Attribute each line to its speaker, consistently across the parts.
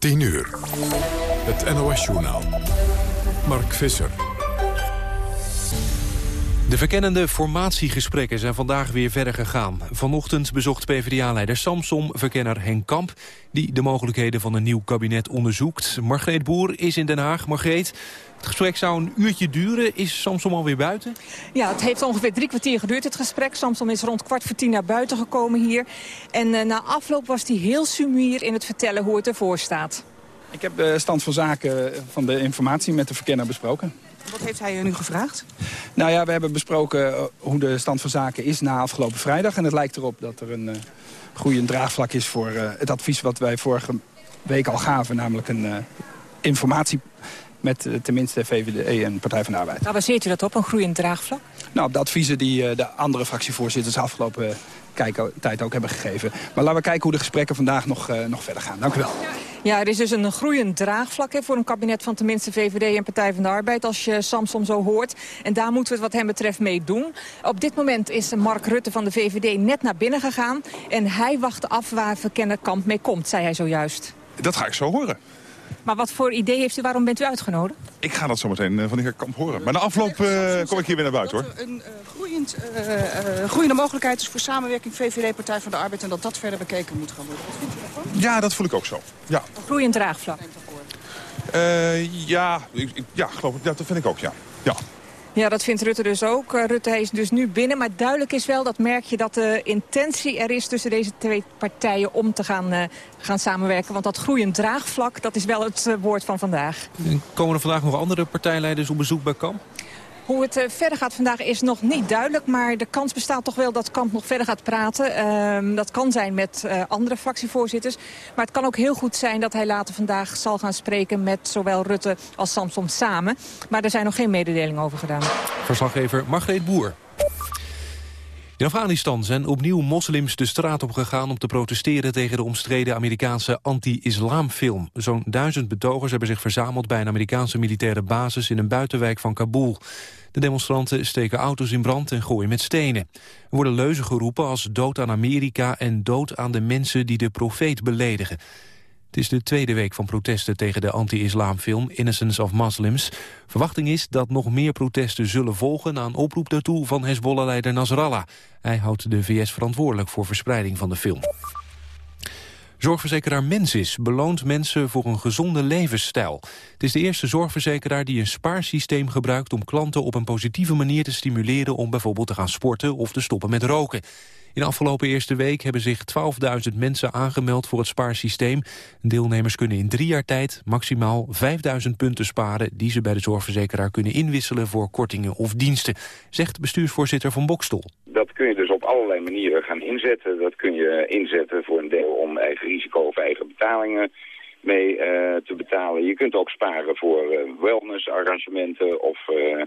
Speaker 1: 10 uur. Het NOS-journaal. Mark Visser.
Speaker 2: De verkennende formatiegesprekken zijn vandaag weer verder gegaan. Vanochtend bezocht PvdA-leider Samsom verkenner Henk Kamp... die de mogelijkheden van een nieuw kabinet onderzoekt. Margreet Boer is in Den Haag. Margreet, het gesprek zou een uurtje duren. Is Samsom alweer buiten?
Speaker 3: Ja, het heeft ongeveer drie kwartier geduurd, het gesprek. Samsom is rond kwart voor tien naar buiten gekomen hier. En uh, na afloop was hij heel sumier in het vertellen hoe het ervoor staat.
Speaker 4: Ik heb de stand van zaken van de informatie met de verkenner besproken.
Speaker 3: Wat heeft hij nu gevraagd?
Speaker 4: Nou ja, we hebben besproken eh, hoe de stand van zaken is na afgelopen vrijdag. En het lijkt erop dat er een uh, groeiend draagvlak is voor uh, het advies wat wij vorige week al gaven. Namelijk een uh, informatie met tenminste VVD en Partij van de Arbeid.
Speaker 3: Waar baseert u dat op, een groeiend draagvlak?
Speaker 4: Nou, op de adviezen die de andere fractievoorzitters afgelopen tijd ook hebben gegeven. Maar laten we kijken hoe de gesprekken vandaag nog, nog verder gaan. Dank u wel.
Speaker 3: Ja, er is dus een groeiend draagvlak hè, voor een kabinet van tenminste VVD en Partij van de Arbeid, als je Samsom zo hoort. En daar moeten we het wat hem betreft mee doen. Op dit moment is Mark Rutte van de VVD net naar binnen gegaan. En hij wacht af waar verkenner Kamp mee komt, zei hij zojuist.
Speaker 5: Dat ga ik zo horen.
Speaker 3: Maar wat voor idee heeft u? Waarom bent u uitgenodigd?
Speaker 5: Ik ga dat zo meteen van de heer Kamp horen. Maar na afloop uh, kom ik hier weer naar buiten, hoor.
Speaker 6: Dat er een uh, groeiend, uh, groeiende mogelijkheid is voor samenwerking VVD-Partij van de Arbeid... en dat dat verder bekeken moet gaan worden. Wat vindt u daarvan?
Speaker 5: Ja, dat voel ik ook zo. Ja.
Speaker 3: Een groeiend draagvlak?
Speaker 5: ja, ik, ja, geloof ik. Ja, dat vind ik ook, ja. ja.
Speaker 3: Ja, dat vindt Rutte dus ook. Uh, Rutte is dus nu binnen. Maar duidelijk is wel, dat merk je, dat de intentie er is tussen deze twee partijen om te gaan, uh, gaan samenwerken. Want dat groeiend draagvlak, dat is wel het uh, woord van vandaag.
Speaker 2: Komen er vandaag nog andere partijleiders op bezoek bij Kamp?
Speaker 3: Hoe het uh, verder gaat vandaag is nog niet duidelijk. Maar de kans bestaat toch wel dat Kamp nog verder gaat praten. Uh, dat kan zijn met uh, andere fractievoorzitters. Maar het kan ook heel goed zijn dat hij later vandaag zal gaan spreken... met zowel Rutte als Samsom samen. Maar er zijn nog geen mededelingen over gedaan.
Speaker 2: Verslaggever Margreet Boer. In Afghanistan zijn opnieuw moslims de straat op gegaan om te protesteren tegen de omstreden Amerikaanse anti-islamfilm. Zo'n duizend betogers hebben zich verzameld bij een Amerikaanse militaire basis in een buitenwijk van Kabul. De demonstranten steken auto's in brand en gooien met stenen. Er worden leuzen geroepen als dood aan Amerika en dood aan de mensen die de profeet beledigen. Het is de tweede week van protesten tegen de anti-islamfilm Innocence of Muslims. Verwachting is dat nog meer protesten zullen volgen... een oproep daartoe van Hezbollah-leider Nasrallah. Hij houdt de VS verantwoordelijk voor verspreiding van de film. Zorgverzekeraar Mensis beloont mensen voor een gezonde levensstijl. Het is de eerste zorgverzekeraar die een spaarsysteem gebruikt... om klanten op een positieve manier te stimuleren... om bijvoorbeeld te gaan sporten of te stoppen met roken. In de afgelopen eerste week hebben zich 12.000 mensen aangemeld voor het spaarsysteem. Deelnemers kunnen in drie jaar tijd maximaal 5.000 punten sparen... die ze bij de zorgverzekeraar kunnen inwisselen voor kortingen of diensten... zegt bestuursvoorzitter van Bokstol.
Speaker 7: Dat kun je dus op allerlei manieren gaan inzetten. Dat kun je inzetten voor een deel om eigen risico of eigen betalingen mee uh, te betalen. Je kunt ook sparen voor uh, wellnessarrangementen of uh,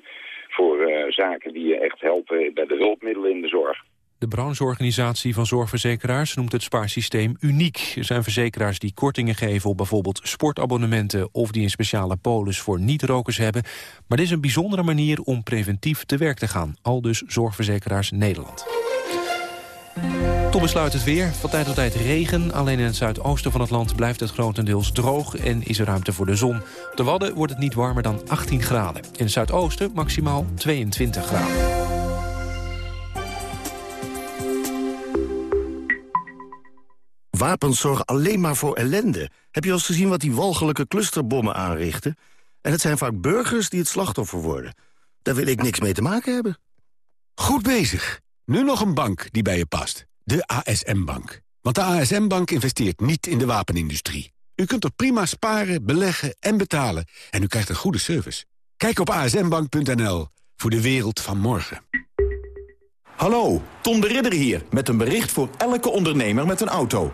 Speaker 7: voor zaken die je echt helpen bij de hulpmiddelen in de zorg.
Speaker 2: De brancheorganisatie van zorgverzekeraars noemt het spaarsysteem uniek. Er zijn verzekeraars die kortingen geven op bijvoorbeeld sportabonnementen... of die een speciale polis voor niet-rokers hebben. Maar dit is een bijzondere manier om preventief te werk te gaan. Al dus Zorgverzekeraars Nederland. Tot besluit het weer. Van tijd tot tijd regen. Alleen in het zuidoosten van het land blijft het grotendeels droog... en is er ruimte voor de zon. De Wadden wordt het niet warmer dan 18 graden. In het zuidoosten maximaal 22 graden.
Speaker 8: Wapens zorgen alleen maar voor ellende. Heb je al eens gezien wat die walgelijke clusterbommen aanrichten? En het zijn vaak burgers die het slachtoffer worden. Daar wil ik niks mee te maken hebben.
Speaker 9: Goed bezig. Nu nog een bank die bij je past. De ASM-bank. Want de ASM-bank investeert niet in de wapenindustrie. U kunt er prima sparen, beleggen en betalen. En u krijgt een goede service. Kijk op asmbank.nl voor de wereld van morgen.
Speaker 10: Hallo, Tom de Ridder hier. Met een bericht voor elke ondernemer met een auto.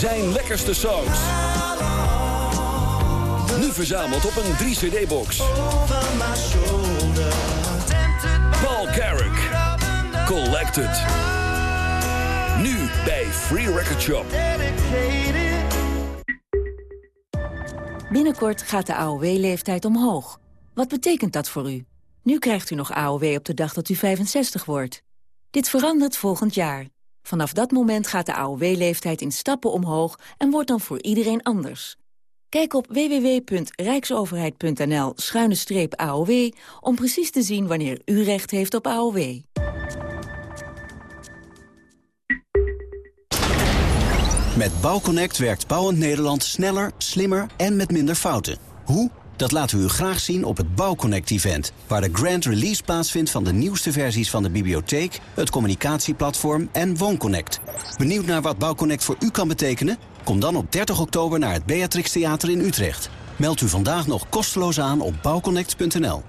Speaker 11: Zijn lekkerste songs. Nu verzameld op een 3-cd-box. Paul Carrick. Collected. Nu bij Free Record Shop.
Speaker 12: Binnenkort gaat de AOW-leeftijd omhoog. Wat betekent dat voor u? Nu krijgt u nog AOW op de dag dat u 65 wordt. Dit verandert volgend jaar. Vanaf dat moment gaat de AOW-leeftijd in stappen omhoog en wordt dan voor iedereen anders. Kijk op www.rijksoverheid.nl-aow om precies te zien wanneer u recht heeft op AOW.
Speaker 13: Met Bouwconnect werkt Bouwend Nederland sneller, slimmer en met minder fouten. Hoe? Dat laten we u graag zien op het Bouwconnect-event... waar de grand release plaatsvindt van de nieuwste versies van de bibliotheek... het communicatieplatform en WoonConnect. Benieuwd naar wat Bouwconnect voor u kan betekenen? Kom dan op 30 oktober naar het Beatrix Theater in Utrecht. Meld u vandaag nog kosteloos aan op bouwconnect.nl.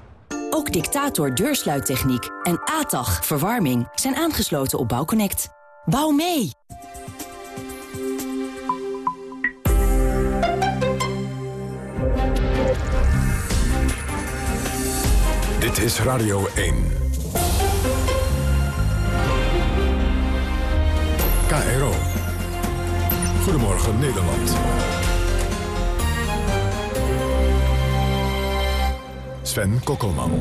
Speaker 14: Ook Dictator deursluittechniek en ATAG verwarming zijn aangesloten op Bouwconnect. Bouw mee!
Speaker 1: Dit is Radio 1. KRO. Goedemorgen Nederland. Sven Kokkelman.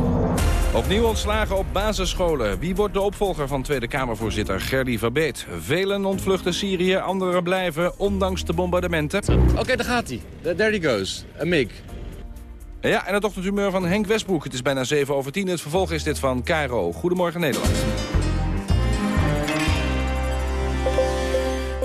Speaker 15: Opnieuw ontslagen op basisscholen. Wie wordt de opvolger van Tweede Kamervoorzitter Gerdy Verbeet? Velen ontvluchten Syrië, anderen blijven, ondanks de bombardementen.
Speaker 16: Oké, daar gaat hij. There he goes. A MiG.
Speaker 15: Ja, en het ochtendhumeur van Henk Westbroek. Het is bijna 7 over 10. Het vervolg is dit van Cairo. Goedemorgen Nederland.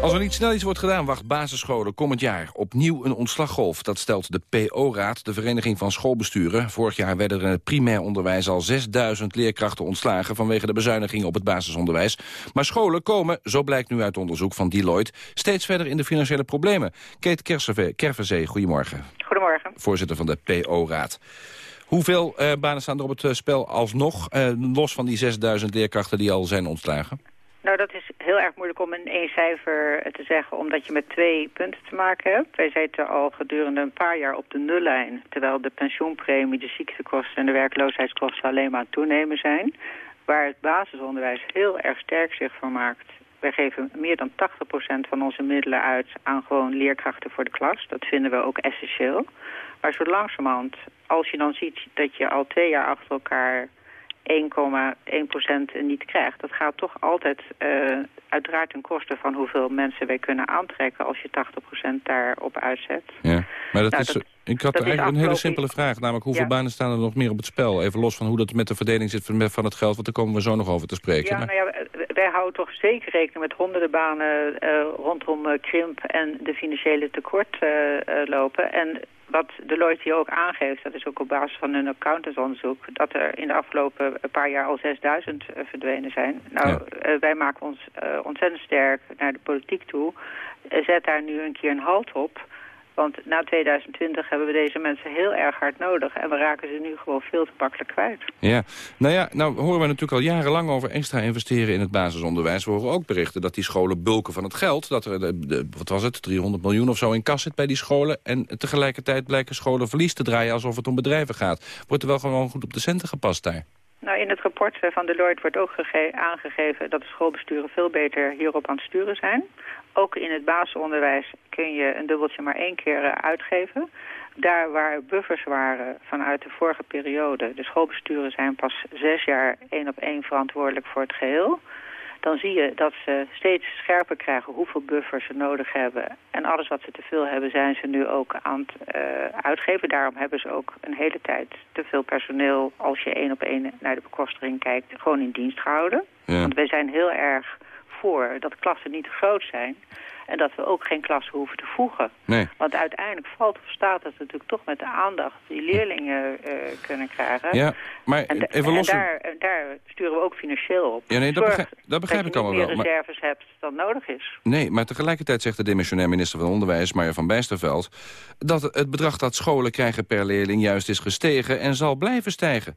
Speaker 15: Als er niet snel iets wordt gedaan, wacht basisscholen komend jaar opnieuw een ontslaggolf. Dat stelt de PO-raad, de Vereniging van Schoolbesturen. Vorig jaar werden er in het primair onderwijs al 6000 leerkrachten ontslagen... vanwege de bezuinigingen op het basisonderwijs. Maar scholen komen, zo blijkt nu uit onderzoek van Deloitte... steeds verder in de financiële problemen. Kate Kervenzee, goedemorgen.
Speaker 17: Goedemorgen.
Speaker 15: Voorzitter van de PO-raad. Hoeveel uh, banen staan er op het eh, spel alsnog, uh, los van die 6000 leerkrachten die al zijn ontslagen?
Speaker 17: Nou, dat is heel erg moeilijk om in één cijfer te zeggen, omdat je met twee punten te maken hebt. Wij zitten al gedurende een paar jaar op de nullijn, terwijl de pensioenpremie, de ziektekosten en de werkloosheidskosten alleen maar aan toenemen zijn. Waar het basisonderwijs heel erg sterk zich van maakt. Wij geven meer dan 80% van onze middelen uit aan gewoon leerkrachten voor de klas. Dat vinden we ook essentieel. Maar zo langzamerhand, als je dan ziet dat je al twee jaar achter elkaar 1,1% niet krijgt. Dat gaat toch altijd uh, uiteraard ten koste van hoeveel mensen wij kunnen aantrekken als je 80% daarop uitzet.
Speaker 15: Ja, maar dat nou, is, ik had eigenlijk een hele simpele vraag, namelijk hoeveel banen staan er nog meer op het spel? Even los van hoe dat met de verdeling zit van het geld, want daar komen we zo nog over te spreken.
Speaker 17: Ja, nou ja, wij houden toch zeker rekening met honderden banen uh, rondom uh, krimp en de financiële tekort lopen. En wat Deloitte hier ook aangeeft, dat is ook op basis van hun accountantsonderzoek... dat er in de afgelopen paar jaar al 6000 verdwenen zijn. Nou, ja. wij maken ons ontzettend sterk naar de politiek toe. zet daar nu een keer een halt op... Want na 2020 hebben we deze mensen heel erg hard nodig. En we raken ze nu gewoon veel te makkelijk kwijt.
Speaker 15: Ja, nou ja, nou horen we natuurlijk al jarenlang over extra investeren in het basisonderwijs. We horen ook berichten dat die scholen bulken van het geld. Dat er, de, wat was het, 300 miljoen of zo in kas zit bij die scholen. En tegelijkertijd blijken scholen verlies te draaien alsof het om bedrijven gaat. Wordt er wel gewoon goed op de centen gepast daar?
Speaker 17: Nou, in het rapport van Deloitte wordt ook aangegeven dat de schoolbesturen veel beter hierop aan het sturen zijn. Ook in het basisonderwijs kun je een dubbeltje maar één keer eh, uitgeven. Daar waar buffers waren vanuit de vorige periode, de schoolbesturen zijn pas zes jaar één op één verantwoordelijk voor het geheel dan zie je dat ze steeds scherper krijgen hoeveel buffers ze nodig hebben. En alles wat ze te veel hebben, zijn ze nu ook aan het uh, uitgeven. Daarom hebben ze ook een hele tijd te veel personeel, als je één op één naar de bekostiging kijkt, gewoon in dienst gehouden. Ja. Want wij zijn heel erg voor dat klassen niet te groot zijn. En dat we ook geen klassen hoeven te voegen.
Speaker 15: Nee.
Speaker 17: Want uiteindelijk valt of staat het natuurlijk toch met de aandacht die leerlingen uh, kunnen krijgen.
Speaker 15: Ja, maar
Speaker 17: en,
Speaker 15: even los...
Speaker 17: en daar, daar, sturen we ook financieel op.
Speaker 15: Ja, nee, dat begrijp, dat begrijp ik allemaal wel.
Speaker 17: Dat je meer reserves hebt dan nodig is.
Speaker 15: Nee, maar tegelijkertijd zegt de demissionair minister van Onderwijs, Marja van Bijsterveld, dat het bedrag dat scholen krijgen per leerling juist is gestegen en zal blijven stijgen.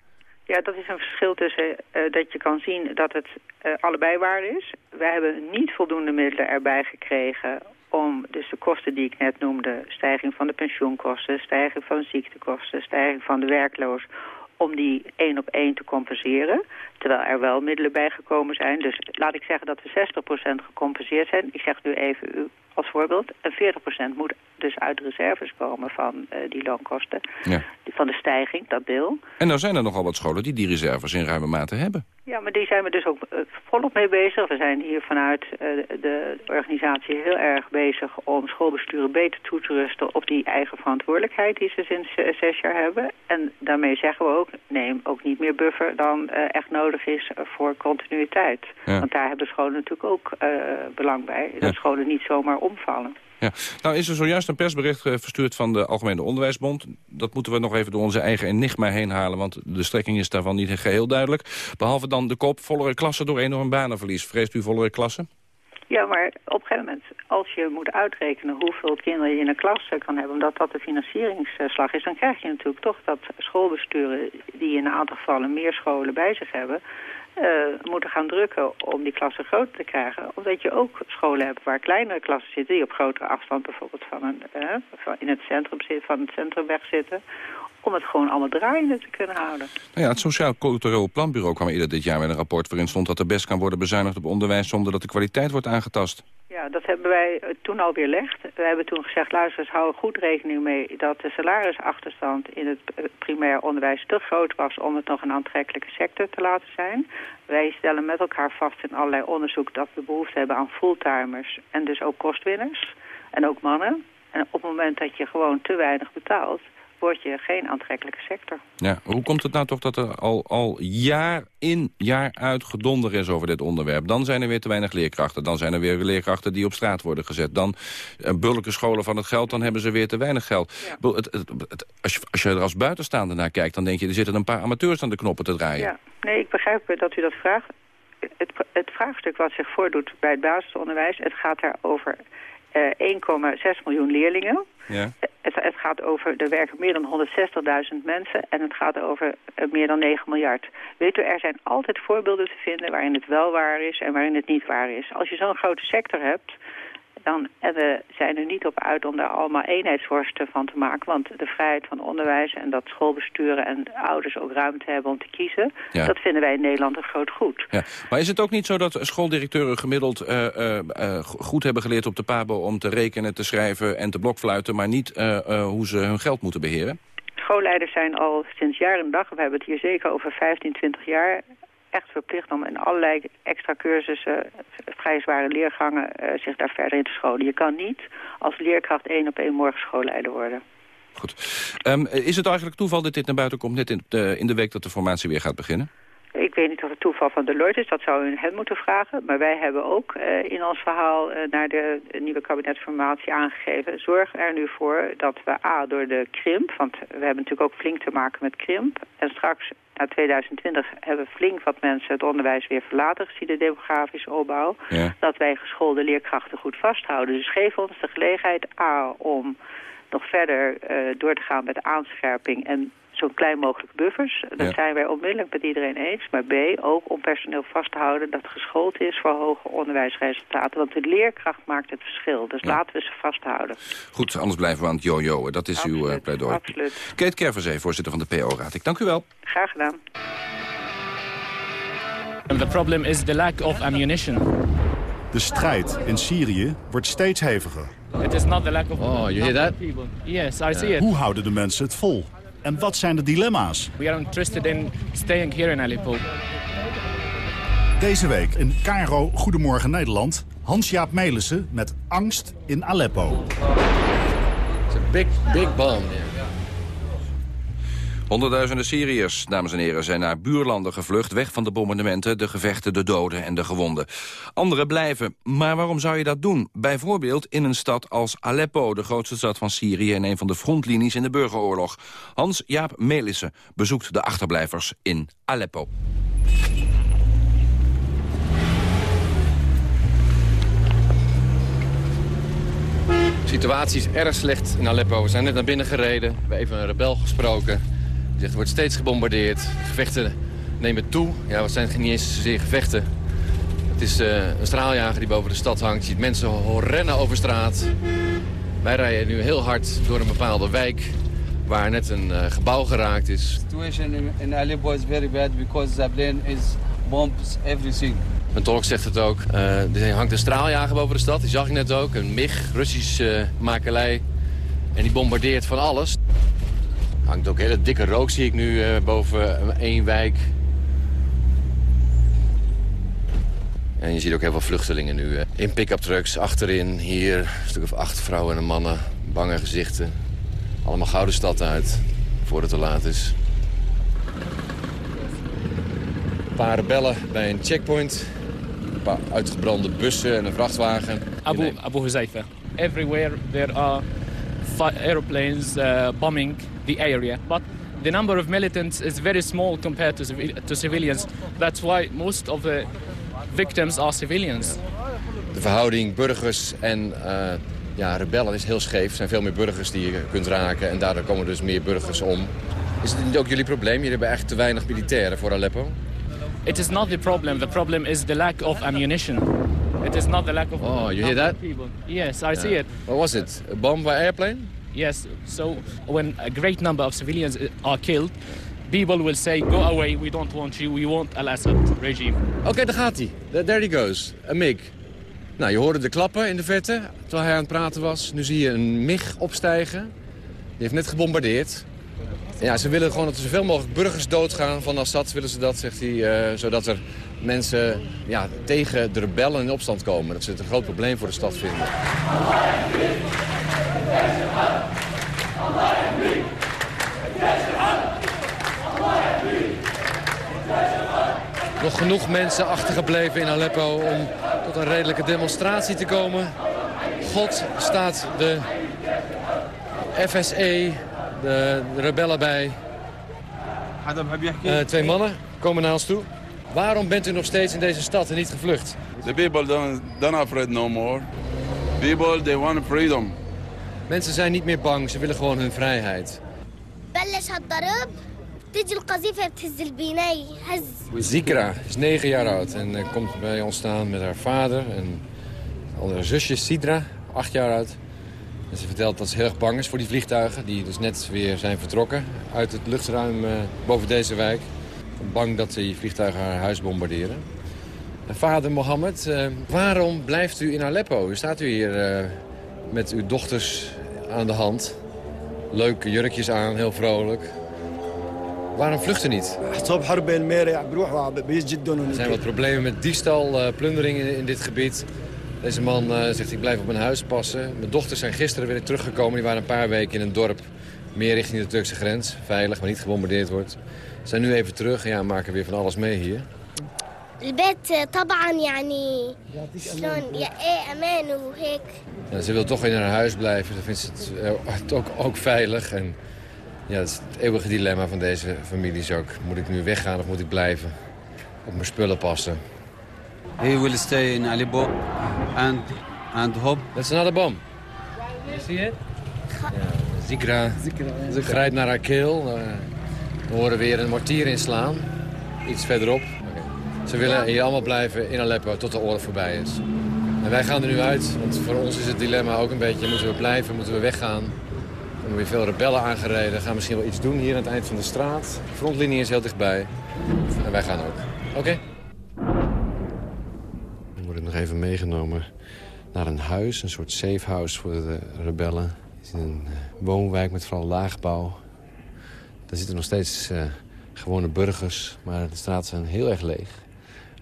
Speaker 17: Ja, dat is een verschil tussen uh, dat je kan zien dat het uh, allebei waar is. Wij hebben niet voldoende middelen erbij gekregen om dus de kosten die ik net noemde... stijging van de pensioenkosten, stijging van de ziektekosten... stijging van de werkloos om die één op één te compenseren. Terwijl er wel middelen bijgekomen zijn. Dus laat ik zeggen dat we 60% gecompenseerd zijn. Ik zeg nu even u als voorbeeld. En 40% moet dus uit reserves komen van uh, die loonkosten.
Speaker 15: Ja.
Speaker 17: Van de stijging, dat deel.
Speaker 15: En dan zijn er nogal wat scholen die die reserves in ruime mate hebben.
Speaker 17: Ja, maar die zijn we dus ook uh, volop mee bezig. We zijn hier vanuit uh, de organisatie heel erg bezig om schoolbesturen beter toe te rusten op die eigen verantwoordelijkheid die ze sinds zes jaar hebben. En daarmee zeggen we ook, neem ook niet meer buffer dan echt nodig is voor continuïteit.
Speaker 15: Ja.
Speaker 17: Want daar hebben scholen natuurlijk ook belang bij. Dat
Speaker 15: Ja.
Speaker 17: scholen niet zomaar omvallen.
Speaker 15: Ja. Nou is er zojuist een persbericht eh, verstuurd van de Algemene Onderwijsbond. Dat moeten we nog even door onze eigen enigma heen halen... want de strekking is daarvan niet geheel duidelijk. Behalve dan de kop vollere klassen door enorm banenverlies. Vreest u vollere klassen?
Speaker 17: Ja, maar op een gegeven moment, als je moet uitrekenen hoeveel kinderen je in een klas eh, kan hebben, omdat dat de financieringsslag is, dan krijg je natuurlijk toch dat schoolbesturen die in een aantal gevallen meer scholen bij zich hebben, moeten gaan drukken om die klassen groter te krijgen. Omdat je ook scholen hebt waar kleinere klassen zitten, die op grotere afstand bijvoorbeeld van een, eh, in het centrum zitten, van het centrumweg zitten, om het gewoon allemaal draaiende te kunnen houden.
Speaker 15: Nou ja, het Sociaal Cultureel Planbureau kwam eerder dit jaar met een rapport... waarin stond dat er best kan worden bezuinigd op onderwijs... zonder dat de kwaliteit wordt aangetast.
Speaker 17: Ja, dat hebben wij eh, toen al weerlegd. We hebben toen gezegd, luister hou goed rekening mee dat de salarisachterstand in het eh, primair onderwijs te groot was om het nog een aantrekkelijke sector te laten zijn. Wij stellen met elkaar vast in allerlei onderzoek dat we behoefte hebben aan fulltimers en dus ook kostwinners en ook mannen. En op het moment dat je gewoon te weinig betaalt, word je geen aantrekkelijke sector.
Speaker 15: Ja, hoe komt het nou toch dat er al, al jaar in, jaar uit gedonder is over dit onderwerp? Dan zijn er weer te weinig leerkrachten. Dan zijn er weer leerkrachten die op straat worden gezet. Dan uh, bulken scholen van het geld, dan hebben ze weer te weinig geld. Ja. Het, het, het, als, je, als je er als buitenstaander naar kijkt, dan denk je... er zitten een paar amateurs aan de knoppen te draaien.
Speaker 17: Ja, nee, ik begrijp dat u dat vraagt. Het, het vraagstuk wat zich voordoet bij het basisonderwijs... het gaat daar over uh, 1,6 miljoen leerlingen...
Speaker 15: Ja.
Speaker 17: Het, het, gaat over, er werken meer dan 160.000 mensen en het gaat over uh, meer dan 9 miljard. Weet u, er zijn altijd voorbeelden te vinden waarin het wel waar is en waarin het niet waar is. Als je zo'n grote sector hebt, dan en we zijn er niet op uit om daar allemaal eenheidsworsten van te maken. Want de vrijheid van onderwijs en dat schoolbesturen en ouders ook ruimte hebben om te kiezen...
Speaker 15: Ja.
Speaker 17: dat vinden wij in Nederland een groot goed.
Speaker 15: Ja. Maar is het ook niet zo dat schooldirecteuren gemiddeld uh, uh, uh, goed hebben geleerd op de PABO... om te rekenen, te schrijven en te blokfluiten... maar niet hoe ze hun geld moeten beheren?
Speaker 17: Schoolleiders zijn al sinds jaar en dag, we hebben het hier zeker over 15, 20 jaar echt verplicht om in allerlei extra cursussen, vrij zware leergangen, uh, zich daar verder in te scholen. Je kan niet als leerkracht één op één morgen schoolleider worden.
Speaker 15: Goed. Um, is het eigenlijk toeval dat dit naar buiten komt net in de, in de week dat de formatie weer gaat beginnen?
Speaker 17: Ik weet niet of het toeval van Deloitte is, dat zou u hen moeten vragen. Maar wij hebben ook uh, in ons verhaal uh, naar de nieuwe kabinetsformatie aangegeven... zorg er nu voor dat we A, door de krimp... want we hebben natuurlijk ook flink te maken met krimp... en straks na 2020 hebben flink wat mensen het onderwijs weer verlaten... gezien de demografische opbouw...
Speaker 15: Ja.
Speaker 17: dat wij geschoolde leerkrachten goed vasthouden. Dus geef ons de gelegenheid A, om nog verder uh, door te gaan met de aanscherping... en zo klein mogelijk buffers. Dat
Speaker 15: Ja.
Speaker 17: zijn wij onmiddellijk met iedereen eens. Maar B, ook om personeel vast te houden dat geschoold is voor hoge onderwijsresultaten. Want de leerkracht maakt het verschil. Dus laten we ze vasthouden.
Speaker 15: Goed, anders blijven we aan het jojoen. Dat is uw uh, pleidooi.
Speaker 17: Absoluut.
Speaker 15: Kate Kerverzee, voorzitter van de PO-raad. Ik dank u wel.
Speaker 17: Graag gedaan.
Speaker 18: The problem is the lack of ammunition.
Speaker 19: De strijd in Syrië wordt steeds heviger.
Speaker 18: It is not the lack of
Speaker 16: Oh, you hear that?
Speaker 18: Yes, I see it.
Speaker 19: Hoe houden de mensen het vol? En wat zijn de dilemma's?
Speaker 18: We are interested in staying here in Aleppo.
Speaker 19: Deze week in Cairo Goedemorgen Nederland. Hans-Jaap Melissen met angst in Aleppo.
Speaker 16: It's a big, big bomb.
Speaker 15: Honderdduizenden Syriërs, dames en heren, zijn naar buurlanden gevlucht... weg van de bombardementen, de gevechten, de doden en de gewonden. Anderen blijven. Maar waarom zou je dat doen? Bijvoorbeeld in een stad als Aleppo, de grootste stad van Syrië... en een van de frontlinies in de burgeroorlog. Hans-Jaap Melissen bezoekt de achterblijvers in Aleppo.
Speaker 16: De situatie is erg slecht in Aleppo. We zijn net naar binnen gereden. We hebben even een rebel gesproken. Er wordt steeds gebombardeerd. De gevechten nemen toe. Ja, wat zijn niet eens zozeer gevechten. Het is eh, een straaljager die boven de stad hangt. Je ziet mensen rennen over straat. Wij rijden nu heel hard door een bepaalde wijk waar net een uh, gebouw geraakt is.
Speaker 20: The situation in, in Aleppo is very bad because the plane is bombs everything.
Speaker 16: Een tolk zegt het ook. Uh, er hangt een straaljager boven de stad, die zag ik net ook. Een MIG, Russisch uh, makelij. En die bombardeert van alles. Hangt ook hele dikke rook, zie ik nu, boven één wijk. En je ziet ook heel veel vluchtelingen nu uh, in pick-up trucks. Achterin, hier, een stuk of acht vrouwen en mannen. Bange gezichten. Allemaal gouden stad uit, voor het te laat is. Een paar rebellen bij een checkpoint. Een paar uitgebrande bussen en een vrachtwagen.
Speaker 18: Abu, Abu Huzaifa. Everywhere there are airplanes uh, bombing the area. But the number of militants is very small compared to, to civilians. That's why most of the victims are civilians.
Speaker 16: De verhouding burgers en uh, ja, rebellen is heel scheef. Er zijn veel meer burgers die je kunt raken en daardoor komen dus meer burgers om. Is het niet ook jullie probleem? Jullie hebben echt te weinig militairen voor Aleppo?
Speaker 18: It is not the problem. The problem is the lack of ammunition. It is not the lack of
Speaker 16: Oh, you hear that?
Speaker 18: people. Yes, I see it.
Speaker 16: What was it? A bomb by airplane?
Speaker 18: Yes. So when a great number of civilians are killed, people will say, go away, we don't want you, we want Al-Assad regime.
Speaker 16: Oké, daar gaat hij. There he goes. Een MiG. Nou, je hoorde de klappen in de verte terwijl hij aan het praten was. Nu zie je een MiG opstijgen. Die heeft net gebombardeerd. Ja, ze willen gewoon dat er zoveel mogelijk burgers doodgaan van Assad, willen ze dat, zegt hij. Uh, zodat er mensen ja, tegen de rebellen in opstand komen. Dat ze het een groot probleem voor de stad vinden. Nog genoeg mensen achtergebleven in Aleppo om tot een redelijke demonstratie te komen. God staat de FSE, de, rebellen bij. Uh, twee mannen komen naar ons toe. Waarom bent u nog steeds in deze stad en niet gevlucht?
Speaker 21: The people don't, don't afraid no more. People, they want freedom.
Speaker 16: Mensen zijn niet meer bang, ze willen gewoon hun vrijheid. Zikra is negen jaar oud en uh, komt bij ons staan met haar vader en haar zusje Sidra, acht jaar oud. En ze vertelt dat ze heel erg bang is voor die vliegtuigen die dus net weer zijn vertrokken uit het luchtruim uh, boven deze wijk. Bang dat die vliegtuigen haar huis bombarderen. En vader Mohammed, uh, waarom blijft u in Aleppo? U staat u hier met uw dochters aan de hand. Leuke jurkjes aan, heel vrolijk. Waarom vluchten niet? Er zijn wat problemen met diefstal, uh, plundering in, dit gebied. Deze man zegt, ik blijf op mijn huis passen. Mijn dochters zijn gisteren weer teruggekomen. Die waren een paar weken in een dorp, meer richting de Turkse grens. Veilig, maar niet gebombardeerd wordt. Ze zijn nu even terug en ja, maken weer van alles mee hier.
Speaker 22: البيت طبعا يعني شلون ايه امان وهيك
Speaker 16: ja, ze wil toch weer naar haar huis blijven. Dan vindt ze het ook, ook veilig. En ja, dat is het eeuwige dilemma van deze families ook. Moet ik nu weggaan of moet ik blijven? Op mijn spullen passen.
Speaker 20: He will stay in Aleppo and, and hope...
Speaker 16: That's another bomb. You see it? Ja, Zikra. Ze grijpt naar haar keel. We horen weer een mortier inslaan. Iets verderop. Ze willen hier allemaal blijven in Aleppo tot de oorlog voorbij is. En wij gaan er nu uit, want voor ons is het dilemma ook een beetje... moeten we blijven, moeten we weggaan? Er hebben weer veel rebellen aangereden. Gaan misschien wel iets doen hier aan het eind van de straat. De frontlinie is heel dichtbij. En wij gaan ook. Oké. Okay. Dan word ik nog even meegenomen naar een huis. Een soort safe house voor de rebellen. Is een woonwijk met vooral laagbouw. Daar zitten nog steeds uh, gewone burgers. Maar de straten zijn heel erg leeg.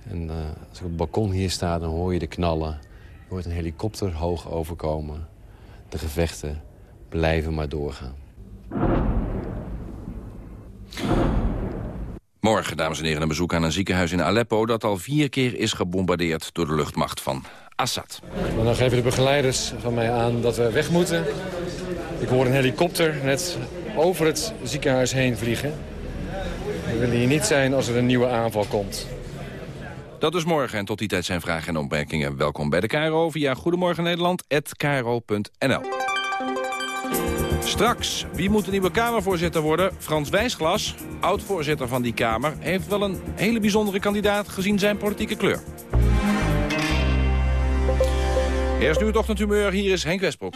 Speaker 16: En uh, als ik op het balkon hier sta, dan hoor je de knallen. Je hoort een helikopter hoog overkomen. De gevechten blijven maar doorgaan.
Speaker 15: Morgen, dames en heren, een bezoek aan een ziekenhuis in Aleppo... dat al vier keer is gebombardeerd door de luchtmacht van Assad.
Speaker 16: Dan geven de begeleiders van mij aan dat we weg moeten. Ik hoor een helikopter net over het ziekenhuis heen vliegen. We willen hier niet zijn als er een nieuwe aanval komt.
Speaker 15: Dat is morgen en tot die tijd zijn vragen en opmerkingen. Welkom bij de KRO via Goedemorgen Nederland@kro.nl. Straks, wie moet de nieuwe Kamervoorzitter worden? Frans Wijsglas, oud-voorzitter van die Kamer... heeft wel een hele bijzondere kandidaat gezien zijn politieke kleur. Eerst nu het ochtendhumeur, hier is Henk Westbroek.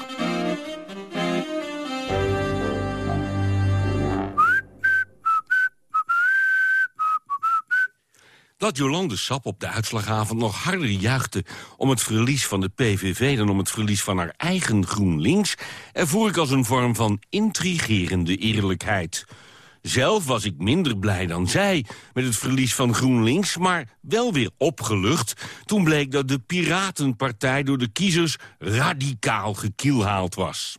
Speaker 23: Dat Jolande Sap op de uitslagavond nog harder juichte om het verlies van de PVV dan om het verlies van haar eigen GroenLinks, ervoer ik als een vorm van intrigerende eerlijkheid. Zelf was ik minder blij dan zij met het verlies van GroenLinks... maar wel weer opgelucht toen bleek dat de Piratenpartij... door de kiezers radicaal gekielhaald was.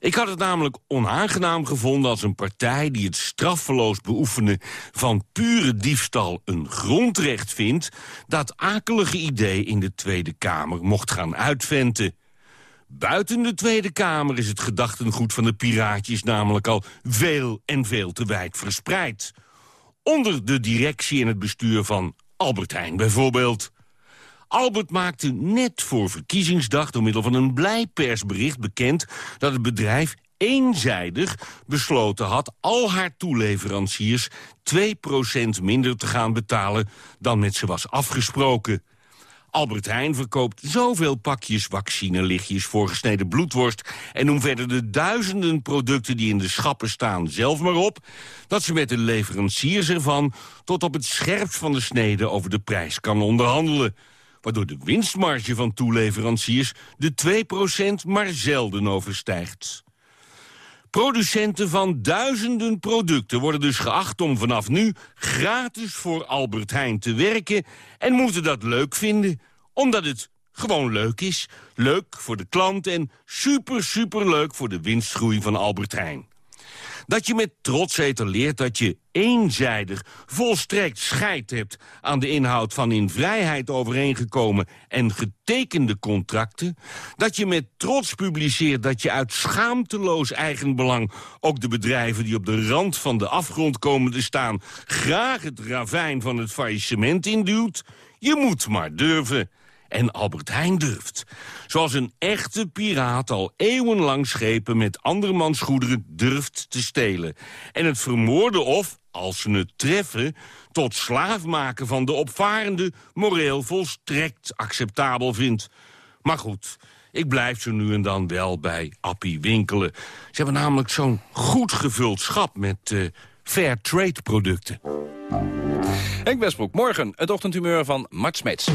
Speaker 23: Ik had het namelijk onaangenaam gevonden als een partij die het straffeloos beoefenen van pure diefstal een grondrecht vindt, dat akelige idee in de Tweede Kamer mocht gaan uitventen. Buiten de Tweede Kamer is het gedachtengoed van de piraatjes namelijk al veel en veel te wijd verspreid. Onder de directie en het bestuur van Albert Heijn bijvoorbeeld. Albert maakte net voor verkiezingsdag door middel van een blijpersbericht bekend... dat het bedrijf eenzijdig besloten had al haar toeleveranciers 2% minder te gaan betalen dan met ze was afgesproken. Albert Heijn verkoopt zoveel pakjes vaccinelichtjes, voorgesneden bloedworst... en noem verder de duizenden producten die in de schappen staan zelf maar op... dat ze met de leveranciers ervan tot op het scherpst van de snede over de prijs kan onderhandelen waardoor de winstmarge van toeleveranciers de 2% maar zelden overstijgt. Producenten van duizenden producten worden dus geacht om vanaf nu gratis voor Albert Heijn te werken en moeten dat leuk vinden, omdat het gewoon leuk is. Leuk voor de klant en super, super leuk voor de winstgroei van Albert Heijn. Dat je met trots etaleert dat je eenzijdig volstrekt scheid hebt... aan de inhoud van in vrijheid overeengekomen en getekende contracten. Dat je met trots publiceert dat je uit schaamteloos eigenbelang... ook de bedrijven die op de rand van de afgrond komen te staan... graag het ravijn van het faillissement induwt. Je moet maar durven. En Albert Heijn durft. Zoals een echte piraat al eeuwenlang schepen met andermans goederen durft te stelen. En het vermoorden of, als ze het treffen, tot slaaf maken van de opvarende moreel volstrekt acceptabel vindt. Maar goed, ik blijf zo nu en dan wel bij Appie winkelen. Ze hebben namelijk zo'n goed gevuld schap met uh, fair trade producten.
Speaker 15: Henk Westbroek, morgen het ochtendhumeur van Mart Smeets.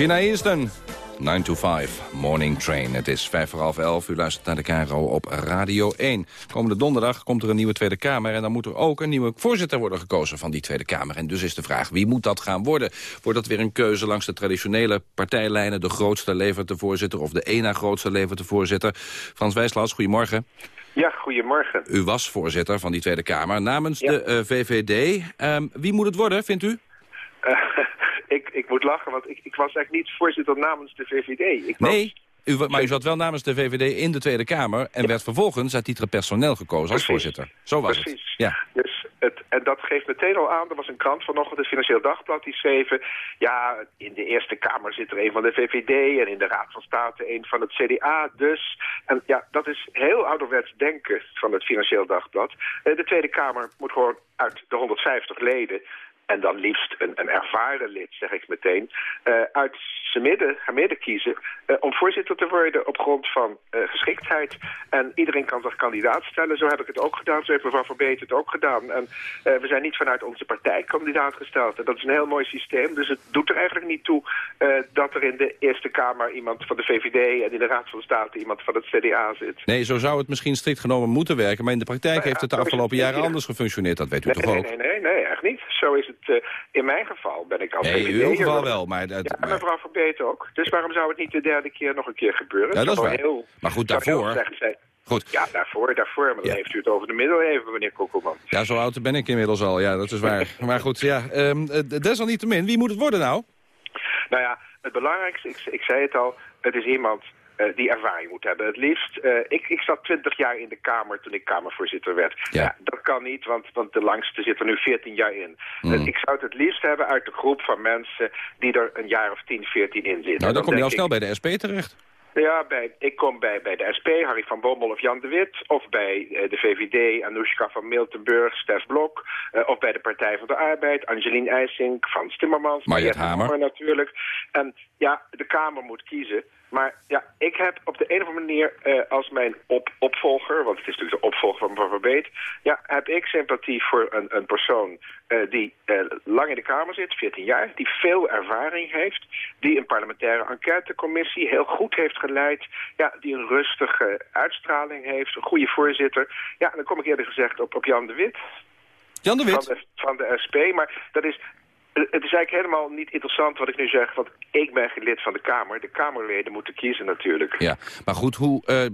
Speaker 15: China Eastern. 9 to 5, Morning Train. Het is vijf voor half elf. U luistert naar de KRO op Radio 1. Komende donderdag komt er een nieuwe Tweede Kamer... en dan moet er ook een nieuwe voorzitter worden gekozen van die Tweede Kamer. En dus is de vraag, wie moet dat gaan worden? Wordt dat weer een keuze langs de traditionele partijlijnen... de grootste levert de voorzitter of de ena grootste levert de voorzitter? Frans Wijslas, goedemorgen.
Speaker 24: Ja, goedemorgen.
Speaker 15: U was voorzitter van die Tweede Kamer namens de uh, VVD. Um, wie moet het worden, vindt u?
Speaker 24: Uh, moet lachen, want ik, ik was eigenlijk niet voorzitter namens de VVD. Ik
Speaker 15: nee, u, maar u zat wel namens de VVD in de Tweede Kamer... en ja. werd vervolgens uit titre personeel gekozen
Speaker 24: Precies.
Speaker 15: als voorzitter. Zo was
Speaker 24: Precies.
Speaker 15: het. Ja.
Speaker 24: Dus het, en dat geeft meteen al aan, er was een krant vanochtend, het Financieel Dagblad, die schreven... ja, in de Eerste Kamer zit er een van de VVD en in de Raad van State een van het CDA dus. En ja, dat is heel ouderwets denken van het Financieel Dagblad. De Tweede Kamer moet gewoon uit de 150 leden en dan liefst een, een ervaren lid, zeg ik meteen, uh, uit zijn midden, haar midden kiezen uh, om voorzitter te worden op grond van uh, geschiktheid. En iedereen kan zich kandidaat stellen. Zo heb ik het ook gedaan, zo heeft mevrouw Verbeet het ook gedaan. En we zijn niet vanuit onze partij kandidaat gesteld. En dat is een heel mooi systeem, dus het doet er eigenlijk niet toe dat er in de Eerste Kamer iemand van de VVD en in de Raad van State iemand van het CDA zit.
Speaker 15: Nee, zo zou het misschien strikt genomen moeten werken, maar in de praktijk nou ja, heeft het de afgelopen jaren ja. anders gefunctioneerd. Dat weet u
Speaker 24: nee,
Speaker 15: toch
Speaker 24: nee,
Speaker 15: ook?
Speaker 24: Nee, nee, nee, echt niet. Zo is het uh, in mijn geval ben ik als
Speaker 15: Nee, in uw geval wel, maar... Dat,
Speaker 24: ja,
Speaker 15: maar...
Speaker 24: mevrouw Verbeet ook. Dus waarom zou het niet de derde keer nog een keer gebeuren?
Speaker 15: Ja, dat is waar.
Speaker 24: Heel,
Speaker 15: maar goed, daarvoor...
Speaker 24: Goed. Ja, daarvoor, daarvoor. Maar dan ja. heeft u het over de middeleeuwen, meneer Kokkelman.
Speaker 15: Ja, zo oud ben ik inmiddels al. Ja, dat is waar. maar goed, ja. Um, desalniettemin, wie moet het worden nou?
Speaker 24: Nou ja, het belangrijkste, ik, ik zei het al, het is iemand die ervaring moet hebben. Het liefst, uh, ik, ik zat twintig jaar in de Kamer toen ik Kamervoorzitter werd.
Speaker 15: Ja.
Speaker 24: ja dat kan niet, want, want de langste zit er nu 14 jaar in.
Speaker 15: Mm.
Speaker 24: Uh, ik zou het het liefst hebben uit de groep van mensen die er een jaar of 10, 14 in zitten.
Speaker 15: Nou, dan, dan kom je al
Speaker 24: ik,
Speaker 15: snel bij de SP terecht.
Speaker 24: Ja, bij, ik kom bij, bij de SP, Harry van Bommel of Jan de Wit. Of bij uh, de VVD, Anoushka van Miltenburg, Stef Blok. Uh, of bij de Partij van de Arbeid, Angelien IJsink, Frans Timmermans.
Speaker 15: Mariette Hamer.
Speaker 24: natuurlijk. En ja, de Kamer moet kiezen. Maar ja, ik heb op de een of andere manier uh, als mijn op opvolger... want het is natuurlijk de opvolger van mevrouw Verbeet... ja, heb ik sympathie voor een, een persoon uh, die uh, lang in de Kamer zit, 14 jaar... die veel ervaring heeft, die een parlementaire enquêtecommissie heel goed heeft geleid... ja, die een rustige uitstraling heeft, een goede voorzitter. Ja, dan kom ik eerder gezegd op, op Jan de Wit...
Speaker 15: Jan de Wit?
Speaker 24: Van de, van de SP, maar dat is het is eigenlijk helemaal niet interessant wat ik nu zeg, want ik ben geen lid van de Kamer. De Kamerleden moeten kiezen natuurlijk.
Speaker 15: Ja, maar goed, hoe, uh,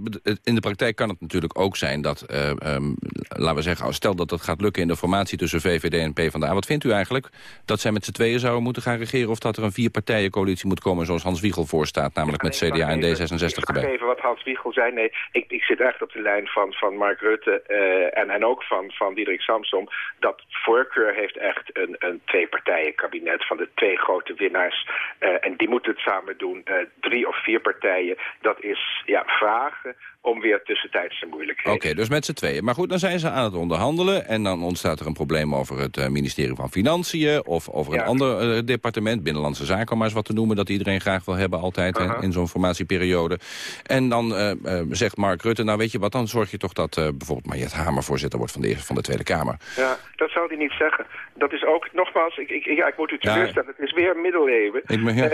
Speaker 15: in de praktijk kan het natuurlijk ook zijn dat, uh, um, laten we zeggen, stel dat dat gaat lukken in de formatie tussen VVD en PvdA. Wat vindt u eigenlijk? Dat zij met z'n tweeën zouden moeten gaan regeren of dat er een vierpartijencoalitie moet komen zoals Hans Wiegel voorstaat, namelijk met CDA en D66
Speaker 24: ik
Speaker 15: erbij?
Speaker 24: even wat Hans Wiegel zei. Nee, ik, ik zit echt op de lijn van, van Mark Rutte uh, en, en ook van, van Diederik Samsom. Dat voorkeur heeft echt een, een twee-partijen kabinet van de twee grote winnaars. Uh, en die moeten het samen doen. Uh, drie of vier partijen, dat is ja, vragen om weer tussentijdse moeilijkheden.
Speaker 15: Oké, okay, dus met z'n tweeën. Maar goed, dan zijn ze aan het onderhandelen... en dan ontstaat er een probleem over het uh, ministerie van Financiën... of over een ander uh, departement, Binnenlandse Zaken... om maar eens wat te noemen, dat iedereen graag wil hebben altijd... Uh -huh. hè, in zo'n formatieperiode. En dan uh, zegt Mark Rutte, nou weet je wat... dan zorg je toch dat bijvoorbeeld Mariette Hamer voorzitter wordt... van de, van de Tweede Kamer.
Speaker 24: Ja, dat zou hij niet zeggen. Dat is ook, nogmaals, ik, ik, ja, ik moet u teleurstellen... Ja. het is weer middeleeuwen.
Speaker 15: Ik ben, ja.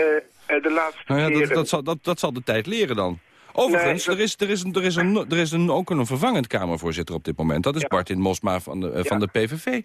Speaker 24: de laatste
Speaker 15: nou ja, dat, dat, zal, dat, dat zal de tijd leren dan. Overigens, nee, dat... er, is, er, is een, er, is een, er is een, ook een vervangend Kamervoorzitter op dit moment. Dat is ja. Martin Mosma van de, uh, van de PVV.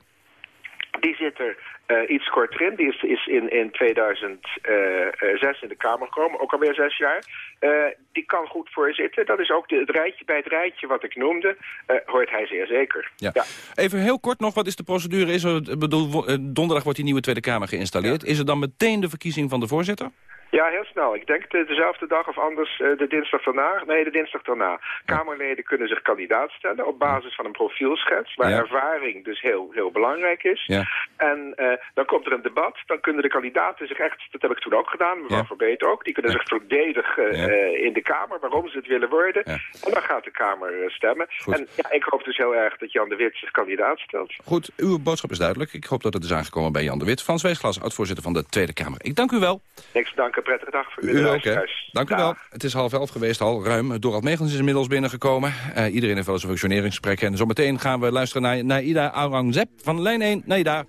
Speaker 24: Die zit er uh, iets korter in. Die is, is in, in 2006 in de Kamer gekomen, ook alweer zes jaar. Uh, die kan goed voorzitten. Dat is ook de, het rijtje, bij het rijtje wat ik noemde, uh, hoort hij zeer zeker.
Speaker 15: Ja. ja. Even heel kort nog, wat is de procedure? Is er, bedoel, donderdag wordt die nieuwe Tweede Kamer geïnstalleerd. Is er dan meteen de verkiezing van de voorzitter?
Speaker 24: Ja, heel snel. Ik denk de, dezelfde dag of anders uh, de dinsdag daarna. Nee, de dinsdag daarna. Kamerleden kunnen zich kandidaat stellen op basis van een profielschets... waar
Speaker 15: ja.
Speaker 24: ervaring dus heel, heel belangrijk is.
Speaker 15: Ja.
Speaker 24: En uh, dan komt er een debat. Dan kunnen de kandidaten zich echt... Dat heb ik toen ook gedaan, mevrouw
Speaker 15: Ja.
Speaker 24: Verbeet ook. Die kunnen zich verdedigen uh, in de Kamer waarom ze het willen worden. En dan gaat de Kamer eh, stemmen.
Speaker 15: Goed.
Speaker 24: En ja, ik hoop dus heel erg dat Jan de Wit zich kandidaat stelt.
Speaker 15: Goed, uw boodschap is duidelijk. Ik hoop dat het is aangekomen bij Jan de Wit. Frans Weesglas, oud-voorzitter van de Tweede Kamer. Ik dank u wel.
Speaker 24: Niks te Prettige dag voor u.
Speaker 15: U ook, hè? Dank u wel. Het is half elf geweest al, ruim. Dorald Megens is inmiddels binnengekomen. Uh, iedereen heeft wel eens een functioneringsgesprek. En zometeen gaan we luisteren naar Naida Aurangzeb van lijn 1. Naida.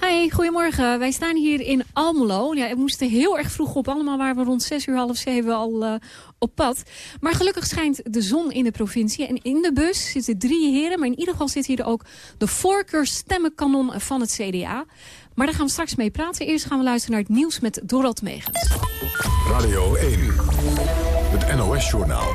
Speaker 25: Hi, goedemorgen. Wij staan hier in Almelo. Ja, we moesten heel erg vroeg op. Allemaal waren we rond 6 uur, half 7 al uh, op pad. Maar gelukkig schijnt de zon in de provincie. En in de bus zitten drie heren. Maar in ieder geval zit hier ook de voorkeurstemmenkanon van het CDA. Maar daar gaan we straks mee praten. Eerst gaan we luisteren naar het nieuws met Dorald Megens.
Speaker 1: Radio 1, het NOS-journaal.